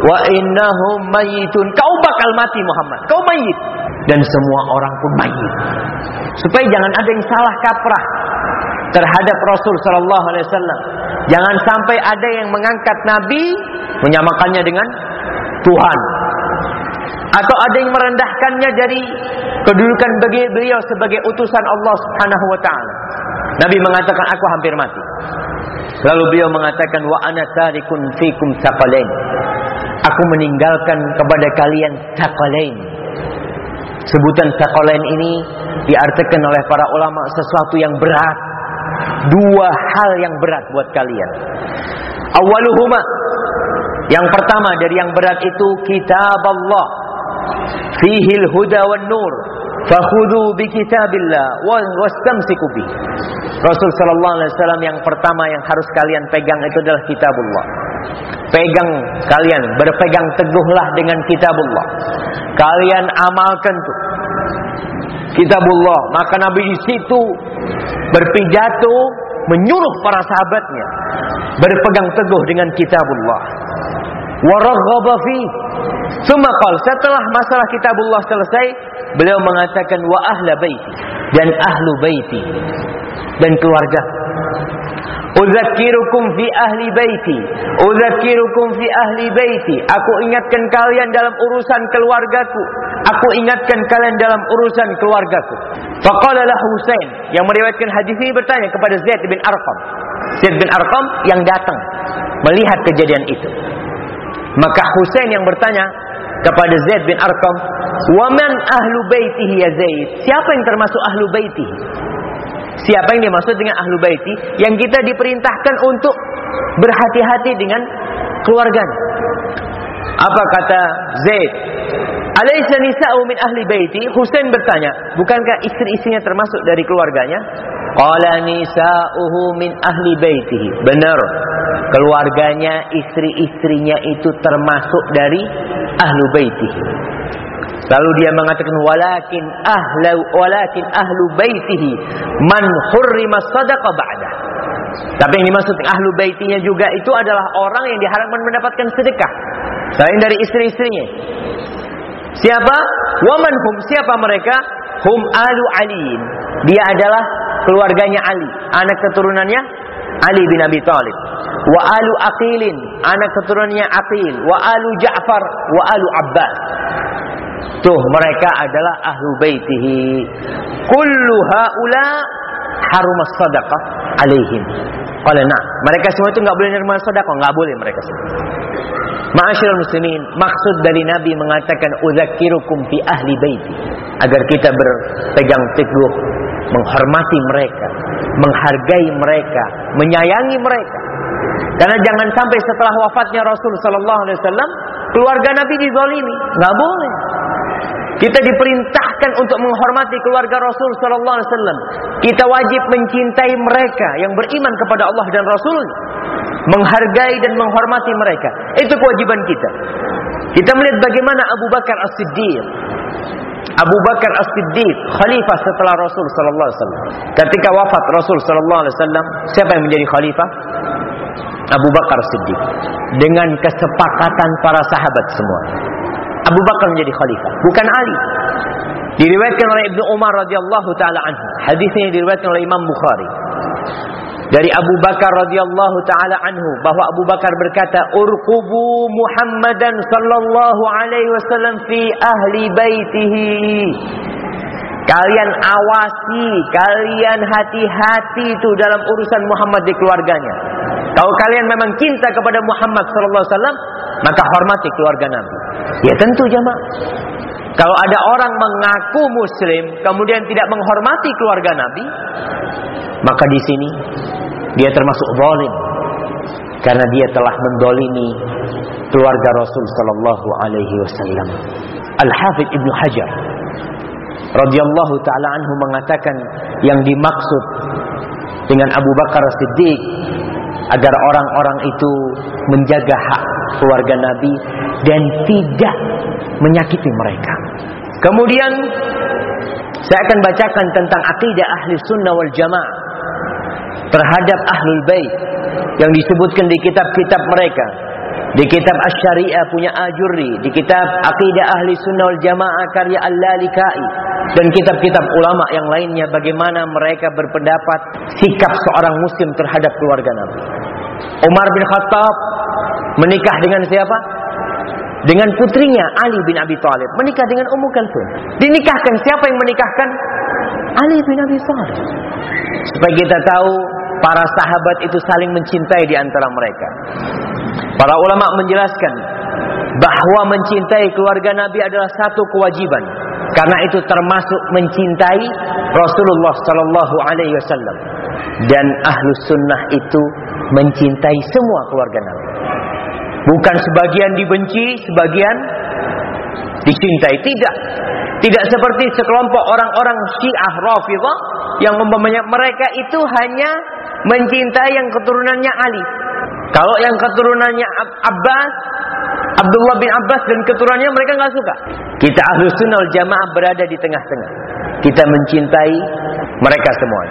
S1: wa innahum mayitun. Kau bakal mati Muhammad. Kau mayit dan semua orang pun mayit. Supaya jangan ada yang salah kaprah terhadap Rasul sallallahu alaihi wasallam. Jangan sampai ada yang mengangkat nabi menyamakannya dengan Tuhan. Atau ada yang merendahkannya dari kedudukan bagi beliau sebagai utusan Allah Subhanahu wa taala. Nabi mengatakan aku hampir mati. Lalu beliau mengatakan wa ana tarikun fikum tsaqalain. Aku meninggalkan kepada kalian tsaqalain. Sebutan tsaqalain ini diartikan oleh para ulama sesuatu yang berat. Dua hal yang berat buat kalian. Awaluhuma yang pertama dari yang berat itu kitab Allah. Fihil huda wan nur. Fakhudu bi kitabillah wastamsiku bi. Rasul sallallahu alaihi wasallam yang pertama yang harus kalian pegang itu adalah kitabullah. Pegang kalian, berpegang teguhlah dengan kitabullah. Kalian amalkan tuh kitabullah. Maka Nabi di situ berpidato menyuruh para sahabatnya berpegang teguh dengan kitabullah. Waraghaba fi. Sumakal setelah masalah kitabullah selesai, beliau mengatakan wa ahla baiti dan ahlu baiti dan keluarga. Uzakirukum fi ahli baiti. Uzakirukum fi ahli baiti. Aku ingatkan kalian dalam urusan keluargaku. Aku ingatkan kalian dalam urusan keluargaku. Faqala lahu Husain yang meriwayatkan hadis ini bertanya kepada Zaid bin Arqam. Zaid bin Arqam yang datang melihat kejadian itu. Maka Husain yang bertanya kepada Zaid bin Arqam, "Wa man ahlu baitihi ya Zaid?" Siapa yang termasuk ahlu baitihi? Siapa yang dimaksud dengan ahlu baiti? Yang kita diperintahkan untuk berhati-hati dengan keluarganya. Apa kata Zaid? Alaysa nisa'u min ahli baiti? Husain bertanya, bukankah istri-istrinya termasuk dari keluarganya? Qala nisa'uhu min ahli baitihi. Benar. Keluarganya, istri-istrinya itu termasuk dari ahlu baitihi. Lalu dia mengatakan walakin ahlu walakin ahlu baitihi man hurrima sadaqa ba'da. Tapi yang dimaksud ahlu baitinya juga itu adalah orang yang diharapkan mendapatkan sedekah selain dari istri-istrinya. Siapa? Waman hum. Siapa mereka? Hum alu aliin. Dia adalah keluarganya Ali, anak keturunannya Ali bin Abi Thalib. Wa alu Aqilin, anak keturunannya Aqil. Wa alu Ja'far, wa alu Abbas. Tuh mereka adalah ahlu baitihi. Kullu haula harumas sadaqah alaihim. Qala nah, mereka semua itu nggak boleh menerima sedekah, nggak boleh mereka semua. Ma'asyiral muslimin, maksud dari Nabi mengatakan udzakirukum fi ahli baiti agar kita berpegang teguh menghormati mereka, menghargai mereka, menyayangi mereka. Karena jangan sampai setelah wafatnya Rasul sallallahu alaihi wasallam keluarga Nabi dizalimi, nggak boleh. Kita diperintahkan untuk menghormati keluarga Rasul sallallahu alaihi wasallam. Kita wajib mencintai mereka yang beriman kepada Allah dan Rasul, menghargai dan menghormati mereka. Itu kewajiban kita. Kita melihat bagaimana Abu Bakar As-Siddiq Abu Bakar As-Siddiq khalifah setelah Rasul sallallahu alaihi wasallam. Ketika wafat Rasul sallallahu alaihi wasallam, siapa yang menjadi khalifah? Abu Bakar Siddiq dengan kesepakatan para sahabat semua. Abu Bakar menjadi khalifah, bukan Ali. Diriwayatkan oleh Ibnu Umar radhiyallahu taala anhu. Hadisnya diriwayatkan oleh Imam Bukhari. Dari Abu Bakar radhiyallahu taala anhu bahwa Abu Bakar berkata, "Urqubu Muhammadan sallallahu alaihi wasallam fi ahli baitihi." Kalian awasi, kalian hati-hati itu dalam urusan Muhammad di keluarganya. Kalau kalian memang cinta kepada Muhammad sallallahu alaihi wasallam, maka hormati keluarga Nabi. Ya tentu jamaah. Kalau ada orang mengaku muslim kemudian tidak menghormati keluarga Nabi, maka di sini dia termasuk zalim karena dia telah mendolimi keluarga Rasul sallallahu alaihi wasallam. Al-Hafidh Ibnu Hajar radhiyallahu taala anhu mengatakan yang dimaksud dengan Abu Bakar Siddiq agar orang-orang itu menjaga hak keluarga Nabi dan tidak menyakiti mereka. Kemudian saya akan bacakan tentang akidah ahli sunnah wal jamaah terhadap ahlul bait yang disebutkan di kitab-kitab mereka. Di kitab Asy-Syariah punya Ajurri, di kitab Aqidah Ahli Sunnah wal Jamaah karya Al-Lalikai dan kitab-kitab ulama yang lainnya bagaimana mereka berpendapat sikap seorang muslim terhadap keluarga Nabi. Umar bin Khattab menikah dengan siapa? Dengan putrinya Ali bin Abi Thalib menikah dengan Ummu Kalsum. Dinikahkan siapa yang menikahkan? Ali bin Abi Thalib. Supaya kita tahu para sahabat itu saling mencintai di antara mereka. Para ulama menjelaskan bahwa mencintai keluarga Nabi adalah satu kewajiban karena itu termasuk mencintai Rasulullah Sallallahu Alaihi Wasallam dan ahlu sunnah itu mencintai semua keluarga Nabi. Bukan sebagian dibenci, sebagian dicintai. Tidak. Tidak seperti sekelompok orang-orang Syiah Rafidhah yang umpamanya mereka itu hanya mencintai yang keturunannya Ali. Kalau yang keturunannya Abbas, Abdullah bin Abbas dan keturunannya mereka nggak suka. Kita ahlu sunnah jamaah berada di tengah-tengah. Kita mencintai mereka semua.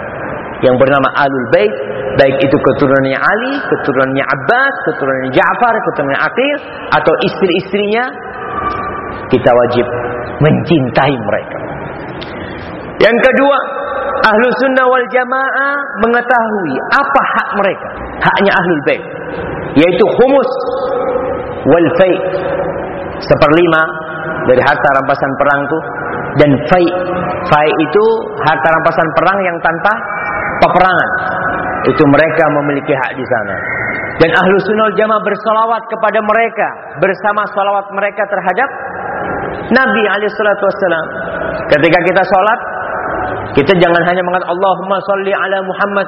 S1: Yang bernama Alul Bait, baik itu keturunannya Ali, keturunannya Abbas, keturunannya Ja'far, keturunannya Aqil, atau istri-istrinya, kita wajib mencintai mereka. Yang kedua, ahlu sunnah wal jamaah mengetahui apa hak mereka. Haknya ahlul bait. Yaitu humus wal fai. Seperlima dari harta rampasan perang itu. Dan fai. Fai itu harta rampasan perang yang tanpa peperangan. Itu mereka memiliki hak di sana. Dan ahlu sunnah jamaah bersolawat kepada mereka. Bersama solawat mereka terhadap Nabi alaihissalatu wassalam. Ketika kita sholat, kita jangan hanya mengatakan Allahumma salli ala Muhammad.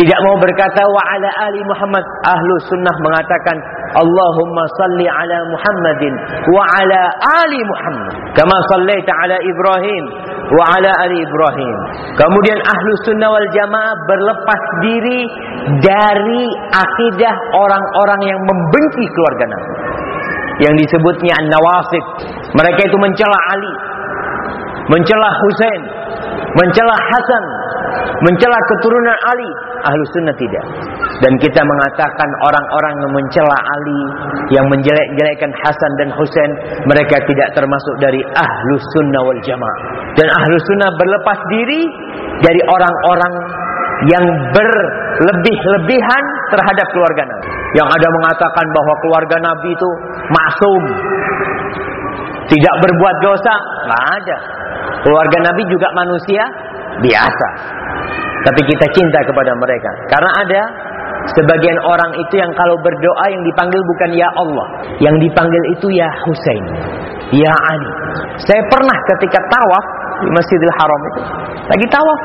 S1: Tidak mau berkata wa ala ali Muhammad. Ahlu sunnah mengatakan Allahumma salli ala Muhammadin wa ala ali Muhammad. Kama sallaita ala Ibrahim wa ala ali Ibrahim. Kemudian ahlu sunnah wal jamaah berlepas diri dari akidah orang-orang yang membenci keluarga Nabi. Yang disebutnya An-Nawasib. Mereka itu mencela Ali. Mencela Husain. Mencela Hasan. Mencela keturunan Ali. Ahlu sunnah tidak. Dan kita mengatakan orang-orang yang mencela Ali. Yang menjelek-jelekkan Hasan dan Husain. Mereka tidak termasuk dari ahlu sunnah wal jamaah. Dan ahlu sunnah berlepas diri dari orang-orang yang berlebih-lebihan terhadap keluarga Nabi. Yang ada mengatakan bahwa keluarga Nabi itu maksum. Tidak berbuat dosa. Nggak ada. Keluarga Nabi juga manusia biasa. Tapi kita cinta kepada mereka. Karena ada sebagian orang itu yang kalau berdoa yang dipanggil bukan ya Allah. Yang dipanggil itu ya Husain. Ya Ali. Saya pernah ketika tawaf di Masjidil Haram itu. Lagi tawaf.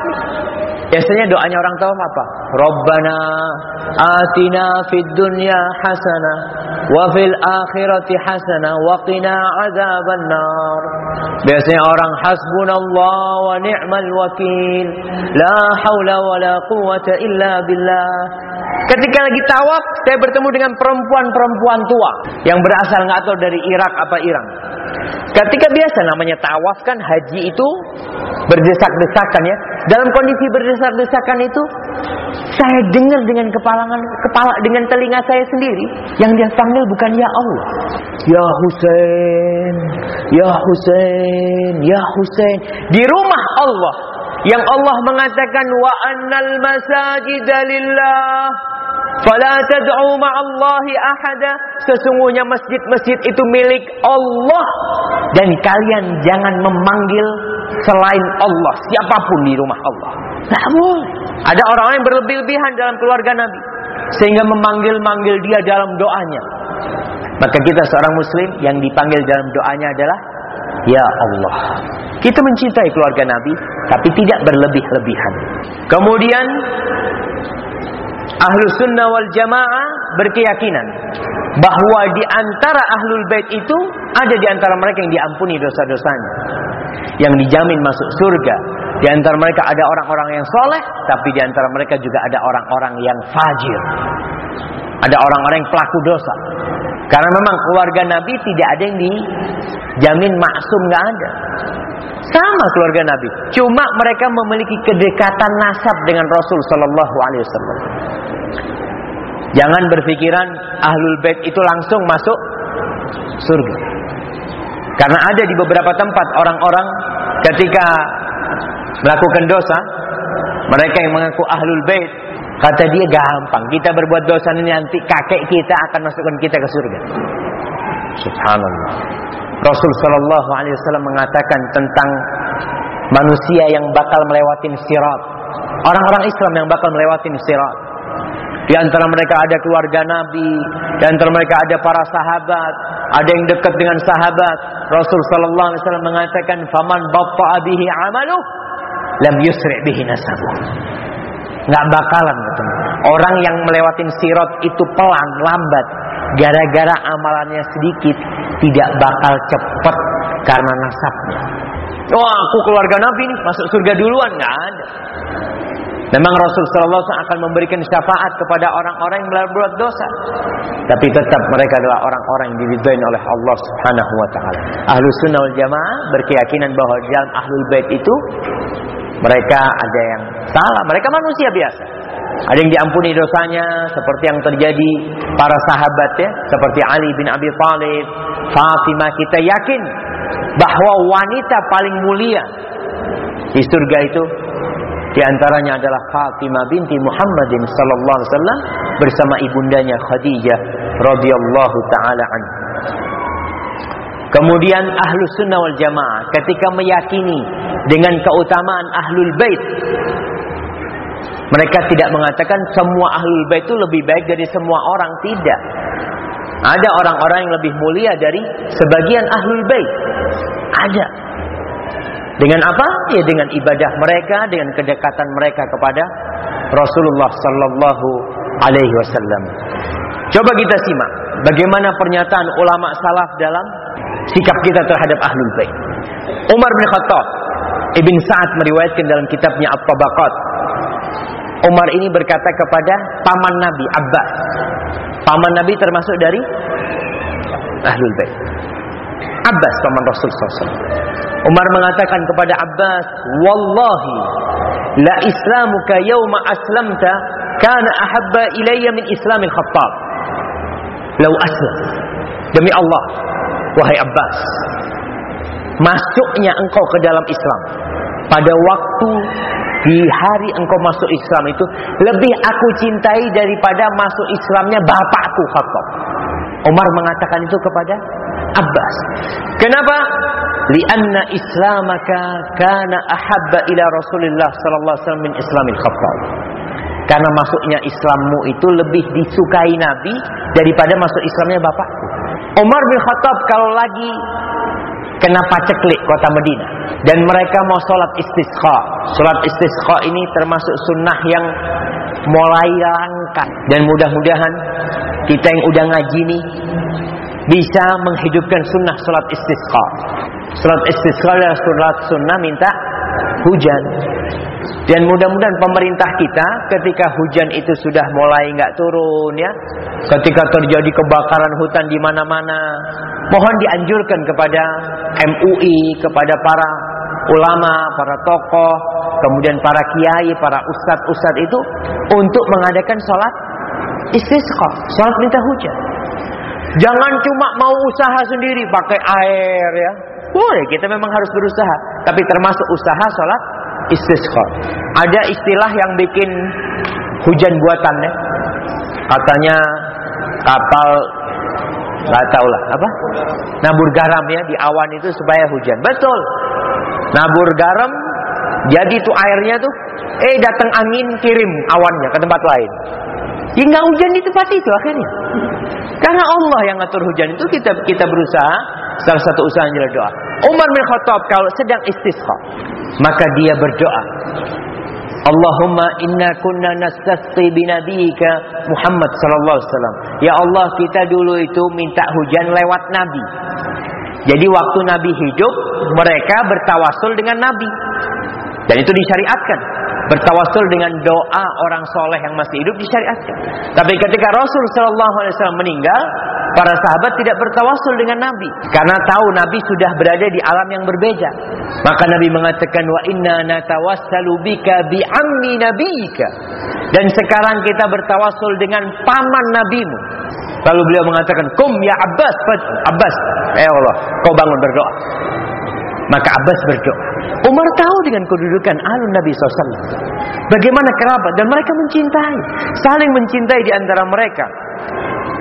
S1: Biasanya doanya orang tawaf apa? Rabbana atina fid dunya hasanah wa fil akhirati hasanah wa qina adzabannar. Biasanya orang hasbunallah wa ni'mal wakil. La haula wa la quwata illa billah. Ketika lagi tawaf, saya bertemu dengan perempuan-perempuan tua yang berasal nggak tahu dari Irak apa Iran. Ketika biasa namanya tawaf kan haji itu berdesak-desakan ya. Dalam kondisi berdesak-desakan itu saya dengar dengan kepalangan kepala dengan telinga saya sendiri yang dia panggil bukan ya Allah. Ya Husain, ya Husain, ya Husain di rumah Allah yang Allah mengatakan wa annal masajida lillah Fala tad'u ma'allahi ahada. Sesungguhnya masjid-masjid itu milik Allah. Dan kalian jangan memanggil selain Allah. Siapa pun di rumah Allah. Boleh. Ada orang yang berlebih-lebihan dalam keluarga Nabi. Sehingga memanggil-manggil dia dalam doanya. Maka kita seorang muslim yang dipanggil dalam doanya adalah Ya Allah. Kita mencintai keluarga Nabi. Tapi tidak berlebih-lebihan. Kemudian Ahlu sunnah wal jamaah berkeyakinan bahwa di antara ahlul bait itu ada di antara mereka yang diampuni dosa-dosanya, yang dijamin masuk surga. Di antara mereka ada orang-orang yang soleh, tapi di antara mereka juga ada orang-orang yang fajir. Ada orang-orang yang pelaku dosa. Karena memang keluarga Nabi tidak ada yang dijamin maksum, nggak ada. Sama keluarga Nabi. Cuma mereka memiliki kedekatan nasab dengan Rasul Shallallahu Alaihi Wasallam. Jangan berpikiran ahlul bait itu langsung masuk surga. Karena ada di beberapa tempat orang-orang ketika melakukan dosa, mereka yang mengaku ahlul bait, kata dia gampang. Kita berbuat dosa ini nanti kakek kita akan masukkan kita ke surga. Subhanallah. Rasul Shallallahu Alaihi Wasallam mengatakan tentang manusia yang bakal melewati sirat. Orang-orang Islam yang bakal melewati sirat. Di antara mereka ada keluarga Nabi, di antara mereka ada para sahabat, ada yang dekat dengan sahabat. Rasul sallallahu alaihi wasallam mengatakan, "Faman batta'a bihi 'amaluh, lam yusri' bihi nasabuh." Enggak bakalan ketemu. Orang yang melewatin sirat itu pelan, lambat, gara-gara amalannya sedikit, tidak bakal cepat karena nasabnya. Wah, aku keluarga Nabi nih, masuk surga duluan, nggak ada. Memang Rasul Sallallahu Alaihi akan memberikan syafaat kepada orang-orang yang berbuat dosa. Tapi tetap mereka adalah orang-orang yang diridhoi oleh Allah Subhanahu wa taala. Ahlu sunnah wal jamaah berkeyakinan bahwa di dalam ahlul bait itu mereka ada yang salah, mereka manusia biasa. Ada yang diampuni dosanya seperti yang terjadi para sahabat ya, seperti Ali bin Abi Thalib, Fatimah kita yakin bahwa wanita paling mulia di surga itu di antaranya adalah Fatimah binti Muhammadin sallallahu alaihi wasallam bersama ibundanya Khadijah radhiyallahu taala. Kemudian ahlu sunnah wal jamaah ketika meyakini dengan keutamaan ahlul bait mereka tidak mengatakan semua ahlul bait itu lebih baik dari semua orang tidak. Ada orang-orang yang lebih mulia dari sebagian ahlul bait. Ada. Dengan apa? Ya dengan ibadah mereka, dengan kedekatan mereka kepada Rasulullah sallallahu alaihi wasallam. Coba kita simak bagaimana pernyataan ulama salaf dalam sikap kita terhadap ahlul bait. Umar bin Khattab Ibn Sa'ad meriwayatkan dalam kitabnya At-Tabaqat. Umar ini berkata kepada paman Nabi Abbas. Paman Nabi termasuk dari ahlul bait. Abbas paman Rasul SAW. Umar mengatakan kepada Abbas, Wallahi, la islamuka yawma aslamta kana ahabba ilayya min islamil khattab. Lau aslam. Demi Allah, wahai Abbas, masuknya engkau ke dalam Islam pada waktu di hari engkau masuk Islam itu lebih aku cintai daripada masuk Islamnya bapakku Khattab. Umar mengatakan itu kepada Abbas. Kenapa? Lianna islamaka kana ahabba ila Rasulullah sallallahu alaihi wasallam min islamil Khattab. Karena masuknya Islammu itu lebih disukai Nabi daripada masuk Islamnya bapakku. Umar bin Khattab kalau lagi kena paceklik kota Medina dan mereka mau sholat istisqa. Sholat istisqa ini termasuk sunnah yang mulai langka dan mudah-mudahan kita yang udah ngaji nih bisa menghidupkan sunnah sholat istisqa. Sholat istisqa adalah sholat sunnah minta hujan. Dan mudah-mudahan pemerintah kita ketika hujan itu sudah mulai nggak turun ya, ketika terjadi kebakaran hutan di mana-mana, mohon dianjurkan kepada MUI, kepada para ulama, para tokoh, kemudian para kiai, para ustadz-ustadz itu untuk mengadakan sholat istisqa, sholat minta hujan. Jangan cuma mau usaha sendiri pakai air ya. Boleh, kita memang harus berusaha, tapi termasuk usaha sholat istisqa. Ada istilah yang bikin hujan buatan ya. Katanya kapal nggak tahu lah apa nabur garam ya di awan itu supaya hujan betul nabur garam jadi tuh airnya tuh eh datang angin kirim awannya ke tempat lain ya nggak hujan di tempat itu akhirnya karena Allah yang ngatur hujan itu kita kita berusaha salah satu usaha adalah doa Umar bin Khattab kalau sedang istisqa maka dia berdoa Allahumma inna kunna nastasqi binabiyika Muhammad sallallahu alaihi wasallam. Ya Allah, kita dulu itu minta hujan lewat nabi. Jadi waktu nabi hidup, mereka bertawasul dengan nabi. Dan itu disyariatkan. Bertawasul dengan doa orang soleh yang masih hidup disyariatkan. Tapi ketika Rasul sallallahu alaihi wasallam meninggal, para sahabat tidak bertawasul dengan nabi karena tahu nabi sudah berada di alam yang berbeda. Maka Nabi mengatakan wa inna natawassalu bika bi ammi nabiyika. Dan sekarang kita bertawasul dengan paman nabimu. Lalu beliau mengatakan, "Kum ya Abbas, Abbas, ya Allah, kau bangun berdoa." Maka Abbas berdoa. Umar tahu dengan kedudukan alun Nabi SAW. Bagaimana kerabat dan mereka mencintai, saling mencintai di antara mereka.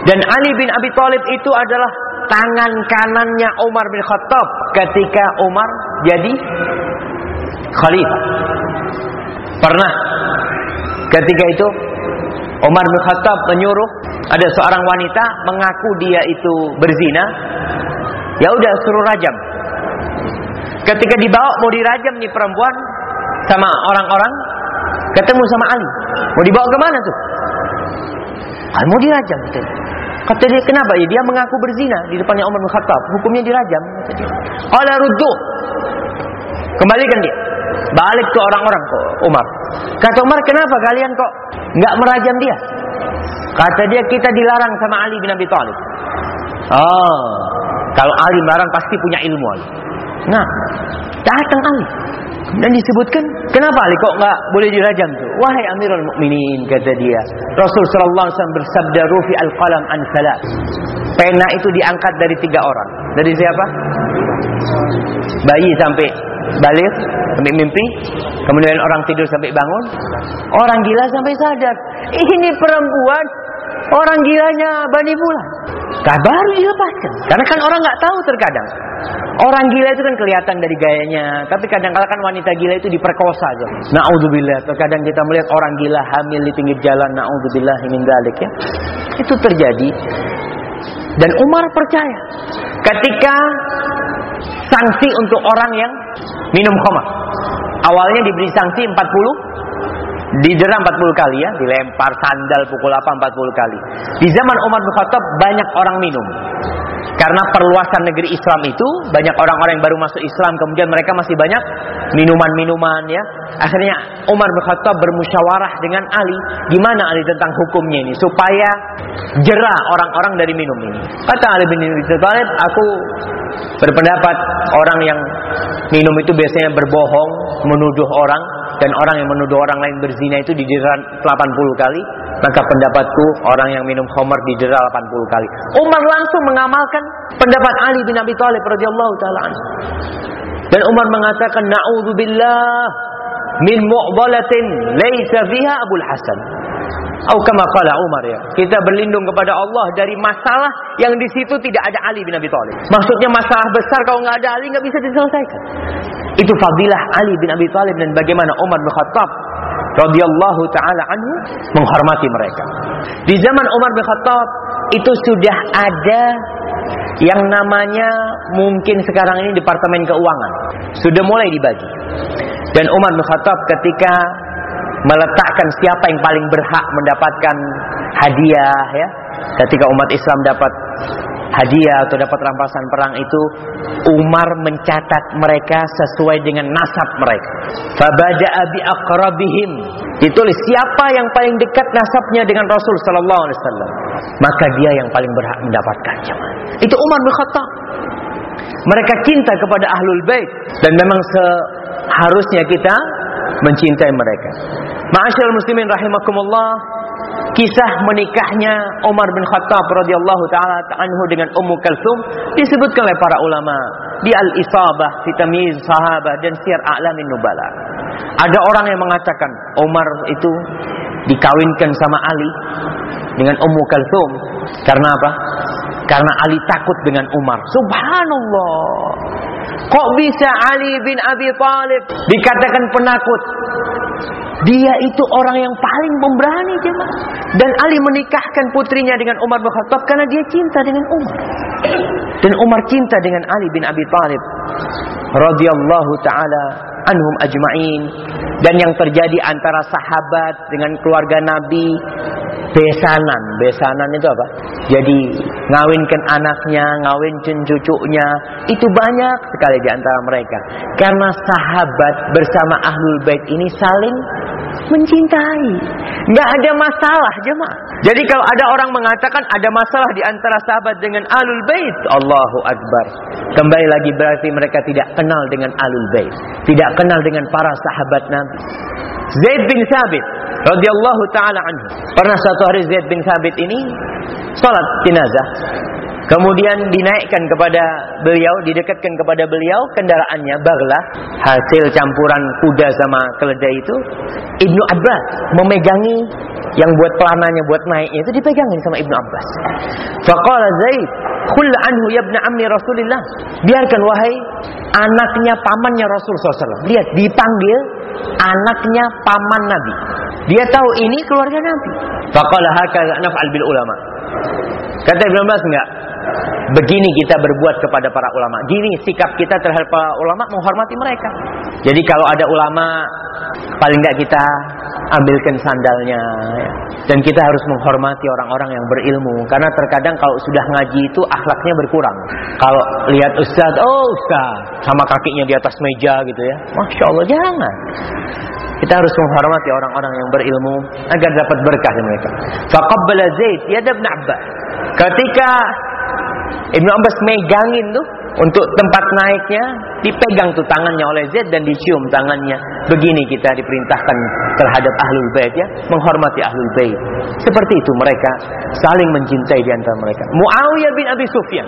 S1: Dan Ali bin Abi Thalib itu adalah tangan kanannya Umar bin Khattab ketika Umar jadi khalifah. Pernah ketika itu Umar bin Khattab menyuruh ada seorang wanita mengaku dia itu berzina. Ya udah suruh rajam. Ketika dibawa mau dirajam nih perempuan sama orang-orang ketemu sama Ali. Mau dibawa ke mana tuh? Ah, mau dirajam katanya. Kata dia kenapa? Ya dia mengaku berzina di depannya Umar bin Khattab. Hukumnya dirajam. Ala ruddu. Kembalikan dia. Balik ke orang-orang kok Umar. Kata Umar kenapa kalian kok nggak merajam dia? Kata dia kita dilarang sama Ali bin Abi Thalib. Oh, kalau Ali melarang pasti punya ilmu Ali. Nah, datang Ali. Dan disebutkan, kenapa Ali kok nggak boleh dirajam tuh? Wahai Amirul Mukminin kata dia. Rasul sallallahu alaihi wasallam bersabda rufi al-qalam an salat. Pena itu diangkat dari tiga orang. Dari siapa? Bayi sampai balik, sampai mimpi. Kemudian orang tidur sampai bangun. Orang gila sampai sadar. Ini perempuan orang gilanya Bani Bulan. Kabar dilepaskan. Karena kan orang nggak tahu terkadang. Orang gila itu kan kelihatan dari gayanya, tapi kadang-kala kan wanita gila itu diperkosa aja. Nauzubillah. Terkadang kita melihat orang gila hamil di pinggir jalan, naudzubillah min dalik ya. Itu terjadi. Dan Umar percaya ketika sanksi untuk orang yang minum khamar. Awalnya diberi sanksi 40 Didera 40 kali ya, dilempar sandal pukul 8 40 kali. Di zaman Umar bin Khattab banyak orang minum. Karena perluasan negeri Islam itu banyak orang-orang yang baru masuk Islam, kemudian mereka masih banyak minuman-minuman ya. Akhirnya Umar bin Khattab bermusyawarah dengan Ali, gimana Ali tentang hukumnya ini supaya jerah orang-orang dari minum ini. Kata Ali bin Abi Thalib, aku berpendapat orang yang minum itu biasanya berbohong, menuduh orang dan orang yang menuduh orang lain berzina itu didera 80 kali maka pendapatku orang yang minum khamar didera 80 kali. Umar langsung mengamalkan pendapat Ali bin Abi Thalib radhiyallahu taala Dan Umar mengatakan naudzubillah min mu'dalatin laisa fiha Abul Hasan. Atau kama qala Umar ya. Kita berlindung kepada Allah dari masalah yang di situ tidak ada Ali bin Abi Thalib. Maksudnya masalah besar kalau nggak ada Ali nggak bisa diselesaikan. Itu fadilah Ali bin Abi Thalib dan bagaimana Umar bin Khattab radhiyallahu taala anhu menghormati mereka. Di zaman Umar bin Khattab itu sudah ada yang namanya mungkin sekarang ini departemen keuangan sudah mulai dibagi. Dan Umar bin Khattab ketika meletakkan siapa yang paling berhak mendapatkan hadiah ya, ketika umat Islam dapat hadiah atau dapat rampasan perang itu Umar mencatat mereka sesuai dengan nasab mereka. Fabada'a bi aqrabihim. Ditulis siapa yang paling dekat nasabnya dengan Rasul sallallahu alaihi wasallam, maka dia yang paling berhak mendapatkan jemaah. Itu Umar bin Khattab. Mereka cinta kepada ahlul bait dan memang seharusnya kita mencintai mereka. Ma'asyiral muslimin rahimakumullah, kisah menikahnya Umar bin Khattab radhiyallahu taala anhu dengan Ummu Kalsum disebutkan oleh para ulama di Al-Isabah fi Tamyiz Sahabah dan Syiar A'lamin Nubala. Ada orang yang mengatakan Umar itu dikawinkan sama Ali dengan Ummu Kalsum karena apa? Karena Ali takut dengan Umar. Subhanallah. Kok bisa Ali bin Abi Thalib dikatakan penakut? Dia itu orang yang paling pemberani jemaah. Dan Ali menikahkan putrinya dengan Umar bin Khattab karena dia cinta dengan Umar. Dan Umar cinta dengan Ali bin Abi Thalib radhiyallahu taala anhum ajma'in dan yang terjadi antara sahabat dengan keluarga Nabi besanan. Besanan itu apa? Jadi ngawinkan anaknya, ngawinkan cucunya, itu banyak sekali di antara mereka. Karena sahabat bersama ahlul bait ini saling mencintai. Nggak ada masalah jemaah. Jadi kalau ada orang mengatakan ada masalah di antara sahabat dengan alul bait, Allahu Akbar. Kembali lagi berarti mereka tidak kenal dengan alul bait. Tidak kenal dengan para sahabat Nabi. Zaid bin Sabit radhiyallahu taala anhu. Pernah satu hari Zaid bin Sabit ini salat jenazah Kemudian dinaikkan kepada beliau, didekatkan kepada beliau kendaraannya baglah hasil campuran kuda sama keledai itu. Ibnu Abbas memegangi yang buat pelananya buat naiknya itu dipegangin sama Ibnu Abbas. Faqala Zaid, "Khul anhu ya ibn ammi Rasulillah." Biarkan wahai anaknya pamannya Rasul SAW. Lihat dipanggil anaknya paman Nabi. Dia tahu ini keluarga Nabi. Faqala hakadha naf'al bil ulama. Kata Ibnu Abbas enggak. Begini kita berbuat kepada para ulama. Gini sikap kita terhadap para ulama menghormati mereka. Jadi kalau ada ulama paling nggak kita ambilkan sandalnya ya. dan kita harus menghormati orang-orang yang berilmu karena terkadang kalau sudah ngaji itu akhlaknya berkurang kalau lihat ustaz oh ustaz sama kakinya di atas meja gitu ya masya Allah jangan kita harus menghormati orang-orang yang berilmu agar dapat berkah dari mereka. Faqabbala Zaid yad Ibn Abbas. Ketika Ibnu Abbas megangin tuh untuk tempat naiknya dipegang tuh tangannya oleh Zaid dan dicium tangannya. Begini kita diperintahkan terhadap ahlul bait ya, menghormati ahlul bait. Seperti itu mereka saling mencintai di antara mereka. Muawiyah bin Abi Sufyan.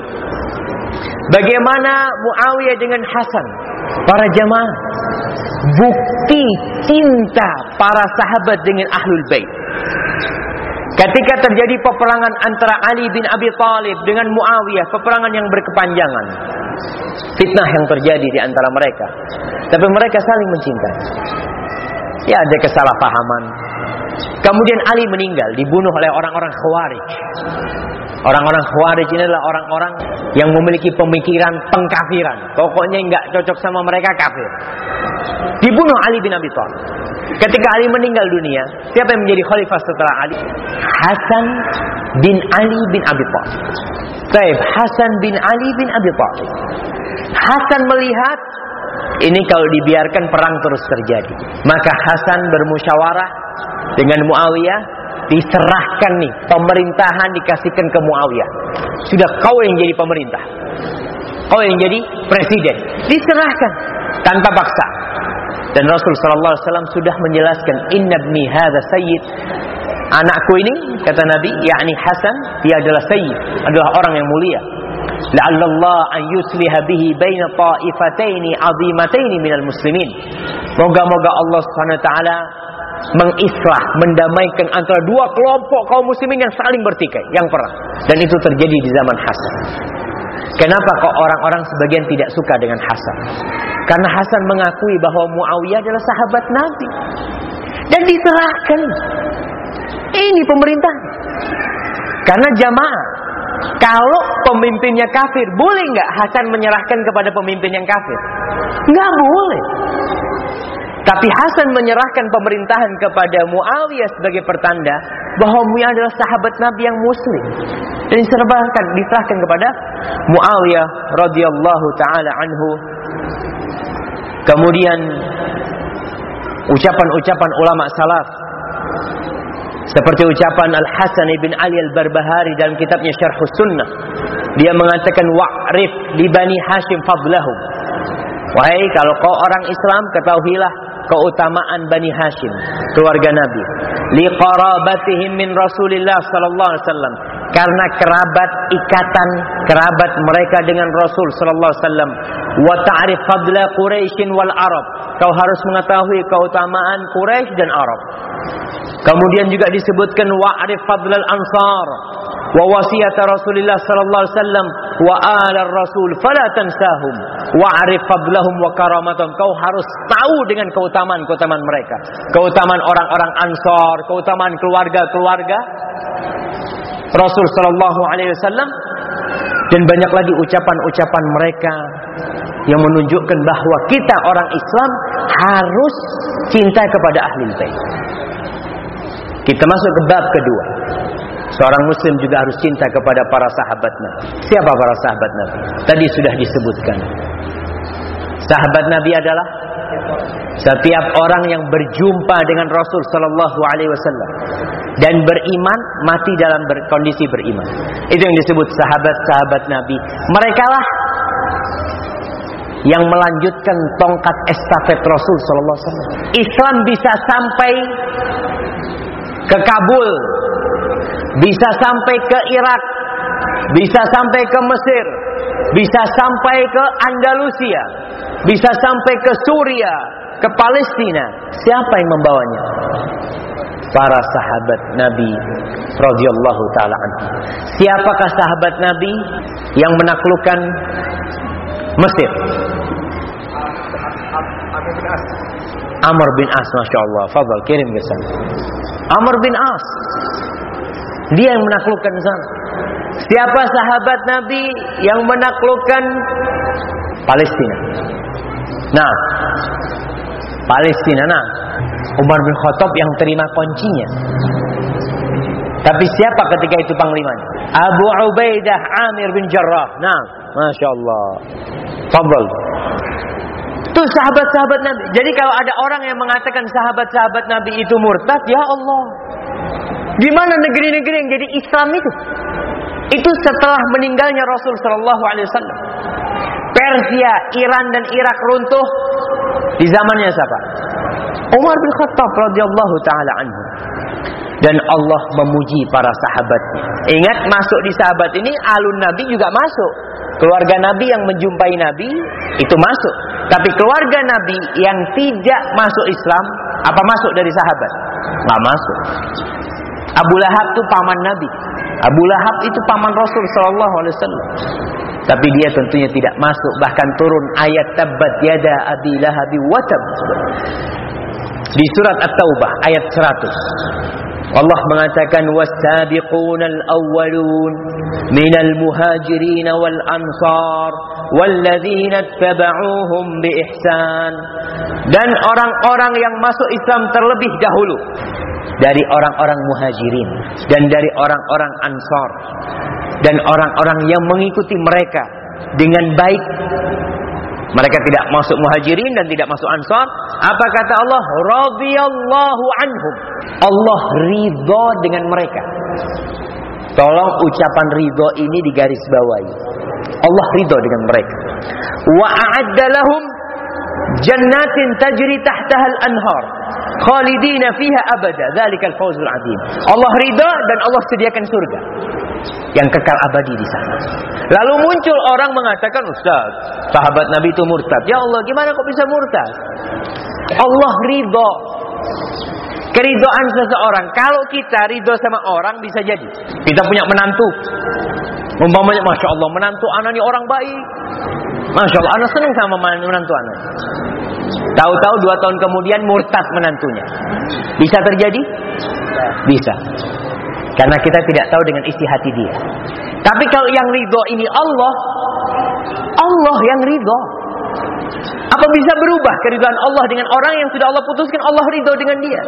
S1: Bagaimana Muawiyah dengan Hasan? Para jamaah bukti cinta para sahabat dengan ahlul bait. Ketika terjadi peperangan antara Ali bin Abi Thalib dengan Muawiyah, peperangan yang berkepanjangan. Fitnah yang terjadi di antara mereka. Tapi mereka saling mencintai. Ya ada kesalahpahaman. Kemudian Ali meninggal, dibunuh oleh orang-orang Khawarij. Orang-orang Khawarij ini adalah orang-orang yang memiliki pemikiran pengkafiran. Pokoknya nggak cocok sama mereka kafir. Dibunuh Ali bin Abi Thalib. Ketika Ali meninggal dunia, siapa yang menjadi khalifah setelah Ali? Hasan bin Ali bin Abi Thalib. Taib, Hasan bin Ali bin Abi Thalib. Hasan melihat ini kalau dibiarkan perang terus terjadi. Maka Hasan bermusyawarah dengan Muawiyah, diserahkan nih pemerintahan dikasihkan ke Muawiyah. Sudah kau yang jadi pemerintah. Kau yang jadi presiden. Diserahkan tanpa paksa. Dan Rasul sallallahu alaihi wasallam sudah menjelaskan inna ibni hadza sayyid anakku ini kata Nabi yakni Hasan dia adalah sayyid adalah orang yang mulia la'allallah an yusliha bihi baina ta'ifataini 'azimataini minal muslimin moga-moga Allah Subhanahu wa taala mengislah, mendamaikan antara dua kelompok kaum muslimin yang saling bertikai, yang perang. Dan itu terjadi di zaman Hasan. Kenapa kok orang-orang sebagian tidak suka dengan Hasan? Karena Hasan mengakui bahwa Muawiyah adalah sahabat Nabi. Dan diserahkan. Ini pemerintah. Karena jamaah. Kalau pemimpinnya kafir, boleh nggak Hasan menyerahkan kepada pemimpin yang kafir? Nggak boleh. Tapi Hasan menyerahkan pemerintahan kepada Muawiyah sebagai pertanda bahwa Muawiyah adalah sahabat Nabi yang muslim. Dan diserahkan, diserahkan kepada Muawiyah radhiyallahu taala anhu. Kemudian ucapan-ucapan ulama salaf seperti ucapan Al-Hasan bin Ali Al-Barbahari dalam kitabnya Syarh Sunnah. Dia mengatakan wa'rif li Bani Hashim fadlahum. Wahai kalau kau orang Islam ketahuilah keutamaan Bani Hashim, keluarga Nabi. Li qarabatihim min Rasulillah sallallahu alaihi wasallam. Karena kerabat ikatan kerabat mereka dengan Rasul sallallahu alaihi wasallam. Wa ta'rif fadla Quraisy wal Arab. Kau harus mengetahui keutamaan Quraisy dan Arab. Kemudian juga disebutkan wa'rif fadlal ansar wa wasiyata Rasulullah sallallahu alaihi wasallam wa ala rasul fala tansahum. Wa'rif fadlahum wa karamatahum. Kau harus tahu dengan keutamaan-keutamaan mereka. Keutamaan orang-orang ansar keutamaan keluarga-keluarga Rasul sallallahu alaihi wasallam dan banyak lagi ucapan-ucapan mereka yang menunjukkan bahwa kita orang Islam harus cinta kepada ahli bait. Kita masuk ke bab kedua. Seorang muslim juga harus cinta kepada para sahabat Nabi. Siapa para sahabat Nabi? Tadi sudah disebutkan. Sahabat Nabi adalah setiap orang yang berjumpa dengan Rasul sallallahu alaihi wasallam dan beriman mati dalam ber kondisi beriman. Itu yang disebut sahabat-sahabat Nabi. Mereka lah yang melanjutkan tongkat estafet Rasul sallallahu alaihi wasallam. Islam bisa sampai ke Kabul, bisa sampai ke Irak, bisa sampai ke Mesir, bisa sampai ke Andalusia, bisa sampai ke Suria, ke Palestina. Siapa yang membawanya? Para sahabat Nabi radhiyallahu taala anhu. Siapakah sahabat Nabi yang menaklukkan Mesir? Amr bin As, masya Allah. Fadal, kirim ke sana. Amr bin As. Dia yang menaklukkan sana. Siapa sahabat Nabi yang menaklukkan Palestina? Nah, Palestina. Nah, Umar bin Khattab yang terima kuncinya. Tapi siapa ketika itu panglimanya? Abu Ubaidah Amir bin Jarrah. Nah, masya Allah. Fadal. Itu sahabat-sahabat Nabi. Jadi kalau ada orang yang mengatakan sahabat-sahabat Nabi itu murtad, ya Allah. Di mana negeri-negeri yang jadi Islam itu? Itu setelah meninggalnya Rasul Shallallahu Alaihi Wasallam. Persia, Iran dan Irak runtuh di zamannya siapa? Umar bin Khattab radhiyallahu taala anhu. Dan Allah memuji para sahabatnya. Ingat masuk di sahabat ini alun Nabi juga masuk. Keluarga Nabi yang menjumpai Nabi itu masuk. Tapi keluarga Nabi yang tidak masuk Islam, apa masuk dari sahabat? Nggak masuk. Abu Lahab itu paman Nabi. Abu Lahab itu paman Rasul Shallallahu Alaihi Wasallam. Tapi dia tentunya tidak masuk. Bahkan turun ayat tabat yada abi lahabi watab. Di surat At-Taubah ayat 100. Allah mengatakan wasabiqunal awwalun minal muhajirin wal ansar walladzina tabauhum biihsan dan orang-orang yang masuk Islam terlebih dahulu dari orang-orang muhajirin dan dari orang-orang ansar dan orang-orang yang mengikuti mereka dengan baik mereka tidak masuk muhajirin dan tidak masuk ansar. Apa kata Allah? Radiyallahu anhum. Allah ridho dengan mereka. Tolong ucapan ridho ini digaris bawahi. Allah ridho dengan mereka. Wa a'adda lahum jannatin tajri tahtahal anhar khalidina fiha abada dzalikal fawzul azim Allah ridha dan Allah sediakan surga yang kekal abadi di sana lalu muncul orang mengatakan Ustaz sahabat Nabi itu murtad ya Allah gimana kok bisa murtad Allah ridha Keridoan seseorang. Kalau kita ridho sama orang bisa jadi. Kita punya menantu. Umpamanya Masya Allah menantu anak ini orang baik. Masya Allah anak senang sama menantu anak. Tahu-tahu dua tahun kemudian murtad menantunya. Bisa terjadi? Bisa. Karena kita tidak tahu dengan isi hati dia. Tapi kalau yang ridho ini Allah, Allah yang ridho. Apa bisa berubah keridhaan Allah dengan orang yang sudah Allah putuskan Allah ridho dengan dia?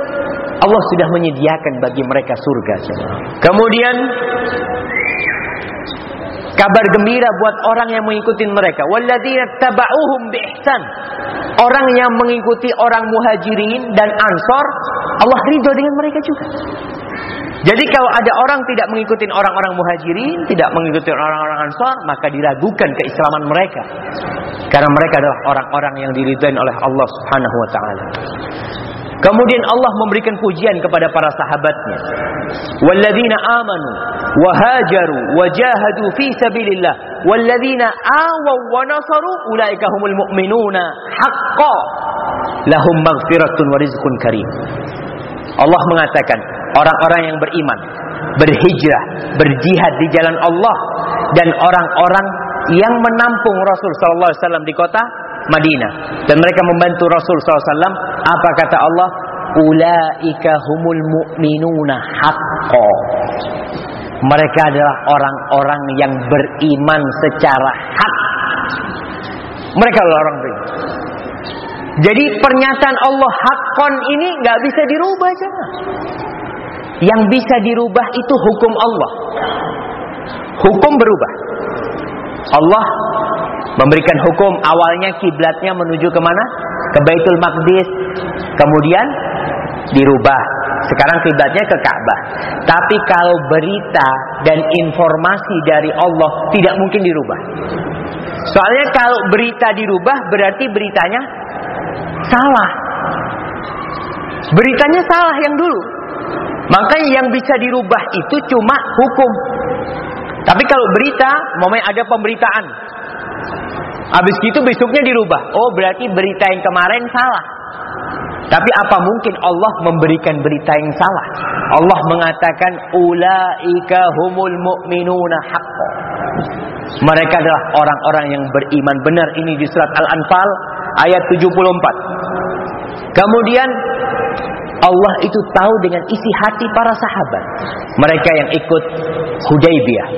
S1: Allah sudah menyediakan bagi mereka surga. Kemudian kabar gembira buat orang yang mengikuti mereka. Walladzina taba'uhum biihsan. Orang yang mengikuti orang muhajirin dan ansor, Allah ridho dengan mereka juga. Jadi kalau ada orang tidak mengikuti orang-orang muhajirin, tidak mengikuti orang-orang ansor, maka diragukan keislaman mereka. Karena mereka adalah orang-orang yang diridhai oleh Allah Subhanahu wa taala. Kemudian Allah memberikan pujian kepada para sahabatnya. Walladzina amanu wa hajaru wa jahadu fi sabilillah walladzina awaw wa nasaru ulaika humul mu'minuna haqqan lahum maghfiratun wa rizqun karim. Allah mengatakan orang-orang yang beriman, berhijrah, berjihad di jalan Allah dan orang-orang yang menampung Rasul sallallahu alaihi wasallam di kota Madinah dan mereka membantu Rasul SAW. Apa kata Allah? Ulaika humul mu'minuna haqqo. Mereka adalah orang-orang yang beriman secara hak. Mereka adalah orang beriman. Jadi pernyataan Allah hakon ini nggak bisa dirubah jangan. Yang bisa dirubah itu hukum Allah. Hukum berubah. Allah memberikan hukum awalnya kiblatnya menuju ke mana? Ke Baitul Maqdis. Kemudian dirubah. Sekarang kiblatnya ke Ka'bah. Tapi kalau berita dan informasi dari Allah tidak mungkin dirubah. Soalnya kalau berita dirubah berarti beritanya salah. Beritanya salah yang dulu. Makanya yang bisa dirubah itu cuma hukum. Tapi kalau berita, momen ada pemberitaan. Habis itu besoknya dirubah. Oh berarti berita yang kemarin salah. Tapi apa mungkin Allah memberikan berita yang salah? Allah mengatakan ulaika humul mu'minuna haqqo. Mereka adalah orang-orang yang beriman benar ini di surat Al-Anfal ayat 74. Kemudian Allah itu tahu dengan isi hati para sahabat. Mereka yang ikut Hudaybiyah.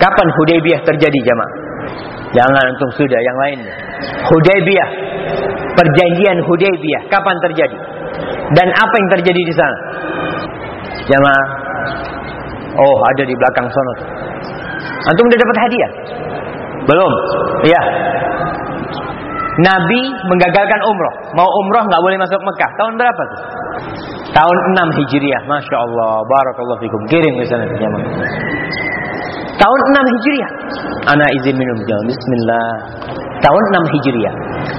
S1: Kapan Hudaybiyah terjadi jamaah? Jangan antum sudah yang lain. Hudaybiyah. Perjanjian Hudaybiyah kapan terjadi? Dan apa yang terjadi di sana? Jamaah. Oh, ada di belakang sana. Antum udah dapat hadiah? Belum? Iya. Nabi menggagalkan umroh. Mau umroh nggak boleh masuk Mekah. Tahun berapa tuh? Tahun 6 Hijriah. Masya Allah. Barakallahu fikum. Kirim ke sana jamaah. Tahun 6 Hijriah. Ana izin minum jalan. Bismillah. Tahun 6 Hijriah.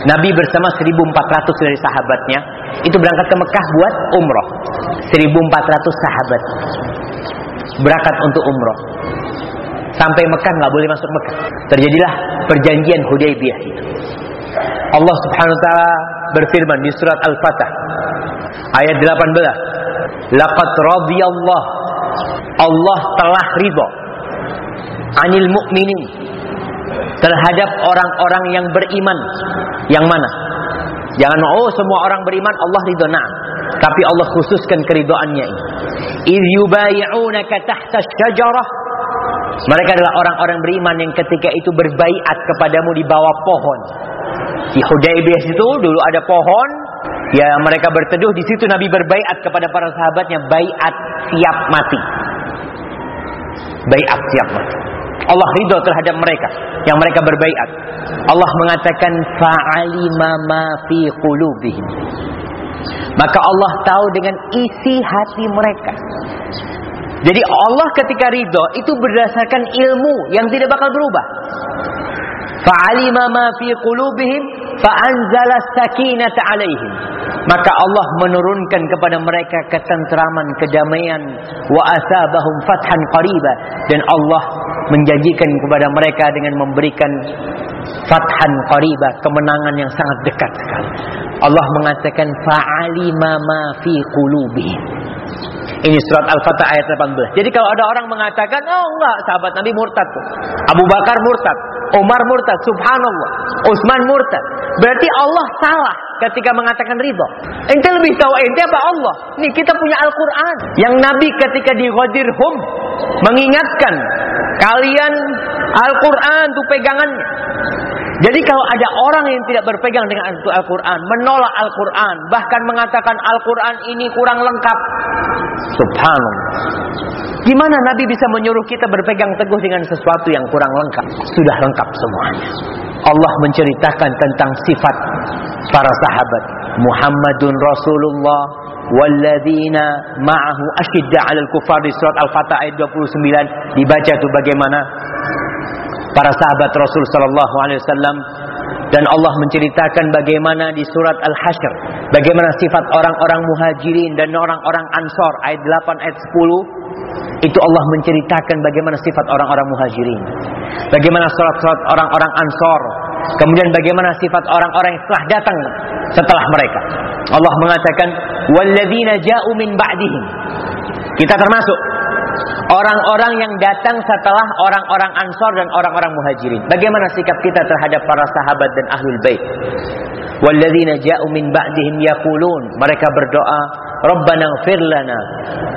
S1: Nabi bersama 1400 dari sahabatnya itu berangkat ke Mekah buat umroh. 1400 sahabat berangkat untuk umroh. Sampai Mekah nggak boleh masuk Mekah. Terjadilah perjanjian Hudaybiyah itu. Allah Subhanahu wa taala berfirman di surat Al-Fatah ayat 18. Laqad radiyallahu Allah telah ridho anil mu'minin terhadap orang-orang yang beriman. Yang mana? Jangan oh semua orang beriman Allah ridho. Nah, Tapi Allah khususkan keridoannya ini. Idh yubayi'unaka tahta syajarah. Mereka adalah orang-orang beriman yang ketika itu berbaiat kepadamu di bawah pohon. Di Hudaybiyah itu dulu ada pohon, ya mereka berteduh di situ Nabi berbaiat kepada para sahabatnya baiat siap mati. Baiat mati. Allah ridho terhadap mereka yang mereka berbaiat. Allah mengatakan fa'alima ma fi qulubihim. Maka Allah tahu dengan isi hati mereka. Jadi Allah ketika ridho itu berdasarkan ilmu yang tidak bakal berubah. Fa'alima ma fi qulubihim fa'anzala sakinata alaihim. Maka Allah menurunkan kepada mereka ketentraman, kedamaian wa asabahum fathan qariba dan Allah menjanjikan kepada mereka dengan memberikan fathan qariba, kemenangan yang sangat dekat sekali. Allah mengatakan fa'alima ma fi qulubihim. Ini surat Al-Fatah ayat 18. Jadi kalau ada orang mengatakan, oh enggak, sahabat Nabi murtad. Abu Bakar murtad, Umar murtad, subhanallah. Utsman murtad. Berarti Allah salah ketika mengatakan ridho. Ente lebih tahu ente apa Allah? Nih kita punya Al-Quran. Yang Nabi ketika di Ghadirhum mengingatkan kalian Al-Quran tuh pegangannya. Jadi kalau ada orang yang tidak berpegang dengan Al-Quran, menolak Al-Quran, bahkan mengatakan Al-Quran ini kurang lengkap. Subhanallah. Gimana Nabi bisa menyuruh kita berpegang teguh dengan sesuatu yang kurang lengkap? Sudah lengkap semuanya. Allah menceritakan tentang sifat para sahabat. Muhammadun Rasulullah walladzina ma'ahu asyidda 'alal kufar di surat Al-Fatah ayat 29 dibaca tuh bagaimana para sahabat Rasul sallallahu alaihi wasallam dan Allah menceritakan bagaimana di surat Al-Hasyr bagaimana sifat orang-orang muhajirin dan orang-orang ansor ayat 8 ayat 10 itu Allah menceritakan bagaimana sifat orang-orang muhajirin bagaimana surat-surat orang-orang ansor kemudian bagaimana sifat orang-orang yang setelah datang setelah mereka. Allah mengatakan walladzina ja'u min ba'dihim. Kita termasuk orang-orang yang datang setelah orang-orang Ansor dan orang-orang Muhajirin. Bagaimana sikap kita terhadap para sahabat dan ahlul bait? Walladzina ja'u min ba'dihim yaqulun, mereka berdoa, Rabbana ighfir lana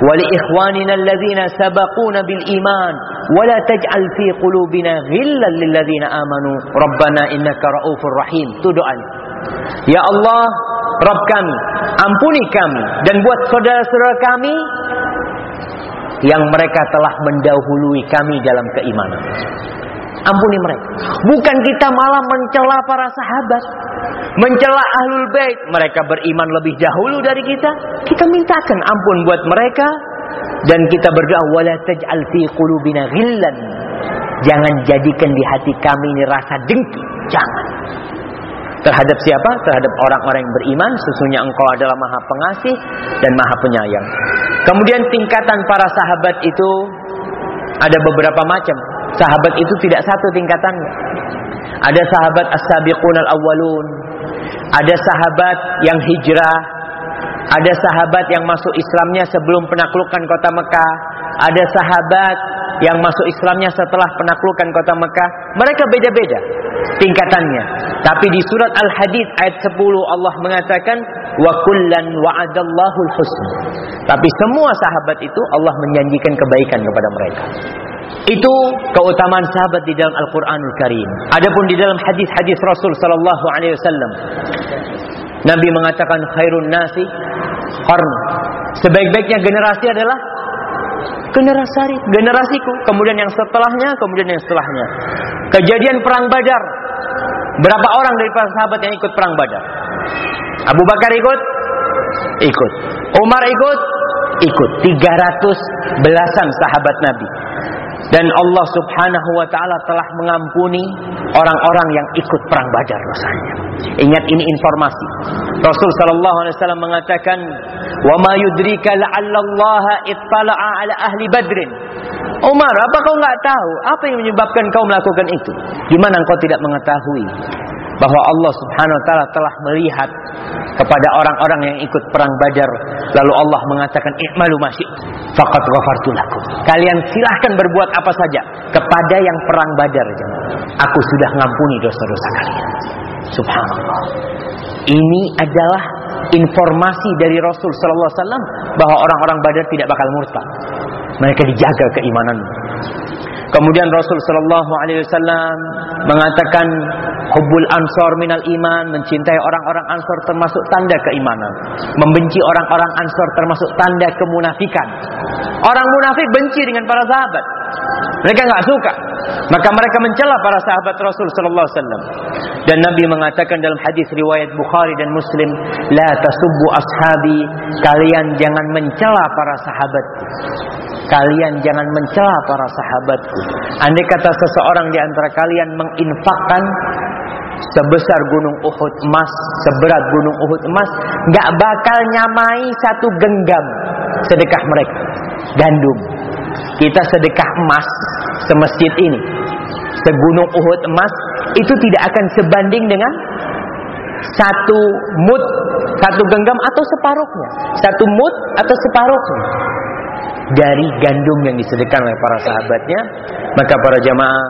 S1: wa li ikhwanina alladzina sabaquna bil iman wa la taj'al fi qulubina ghillan lil ladzina amanu Rabbana innaka raufur rahim. Itu. Ya Allah, Rabb kami, ampuni kami dan buat saudara-saudara kami yang mereka telah mendahului kami dalam keimanan. Ampuni mereka. Bukan kita malah mencela para sahabat, mencela ahlul bait. Mereka beriman lebih dahulu dari kita. Kita mintakan ampun buat mereka dan kita berdoa wala taj'al fi qulubina ghillan. Jangan jadikan di hati kami ini rasa dengki. Jangan. Terhadap siapa? Terhadap orang-orang yang beriman. Sesungguhnya engkau adalah maha pengasih dan maha penyayang. Kemudian tingkatan para sahabat itu ada beberapa macam. Sahabat itu tidak satu tingkatannya. Ada sahabat as-sabiqun al-awwalun. Ada sahabat yang hijrah. Ada sahabat yang masuk Islamnya sebelum penaklukan kota Mekah. Ada sahabat yang masuk Islamnya setelah penaklukan kota Mekah. Mereka beda-beda tingkatannya. Tapi di surat Al-Hadid ayat 10 Allah mengatakan wa kullan wa'adallahu husna. Tapi semua sahabat itu Allah menjanjikan kebaikan kepada mereka. Itu keutamaan sahabat di dalam Al-Qur'anul Karim. Adapun di dalam hadis-hadis Rasul sallallahu alaihi wasallam Nabi mengatakan khairun nasi qarn. Sebaik-baiknya generasi adalah generasi generasiku, kemudian yang setelahnya, kemudian yang setelahnya. Kejadian perang Badar. Berapa orang dari para sahabat yang ikut perang Badar? Abu Bakar ikut? Ikut. Umar ikut? Ikut. 300 belasan sahabat Nabi. Dan Allah subhanahu wa ta'ala telah mengampuni orang-orang yang ikut perang badar dosanya. Ingat ini informasi. Rasul sallallahu alaihi wasallam mengatakan, "Wa ma yudrika la'allallaha ittala'a ala ahli badrin." Umar, apa kau nggak tahu apa yang menyebabkan kau melakukan itu? Gimana engkau tidak mengetahui bahwa Allah Subhanahu wa taala telah melihat kepada orang-orang yang ikut perang Badar. Lalu Allah mengatakan i'malu masyi faqad ghafartu lakum. Kalian silahkan berbuat apa saja kepada yang perang Badar aku sudah ngampuni dosa-dosa kalian. Subhanallah. Ini adalah informasi dari Rasul sallallahu alaihi wasallam bahwa orang-orang Badar tidak bakal murtad. Mereka dijaga keimanan. Kemudian Rasul sallallahu alaihi wasallam mengatakan hubbul ansor minal iman, mencintai orang-orang ansor termasuk tanda keimanan. Membenci orang-orang ansor termasuk tanda kemunafikan. Orang munafik benci dengan para sahabat. Mereka nggak suka. Maka mereka mencela para sahabat Rasul sallallahu alaihi wasallam. Dan Nabi mengatakan dalam hadis riwayat Bukhari dan Muslim, "La tasubbu ashabi." Kalian jangan mencela para sahabat. Kalian jangan mencela para sahabatku. Andai kata seseorang di antara kalian menginfakkan sebesar gunung Uhud emas, seberat gunung Uhud emas, nggak bakal nyamai satu genggam sedekah mereka. Gandum. Kita sedekah emas semasjid ini. Segunung Uhud emas itu tidak akan sebanding dengan satu mut, satu genggam atau separuhnya. Satu mut atau separuhnya dari gandum yang disedekahkan oleh para sahabatnya, maka para jamaah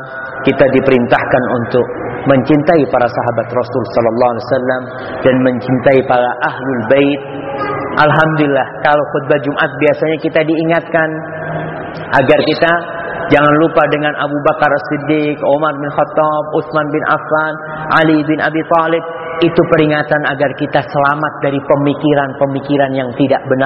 S1: kita diperintahkan untuk mencintai para sahabat Rasul sallallahu alaihi wasallam dan mencintai para ahlul bait. Alhamdulillah kalau khutbah Jumat biasanya kita diingatkan agar kita jangan lupa dengan Abu Bakar Siddiq, Umar bin Khattab, Utsman bin Affan, Ali bin Abi Thalib. Itu peringatan agar kita selamat dari pemikiran-pemikiran yang tidak benar.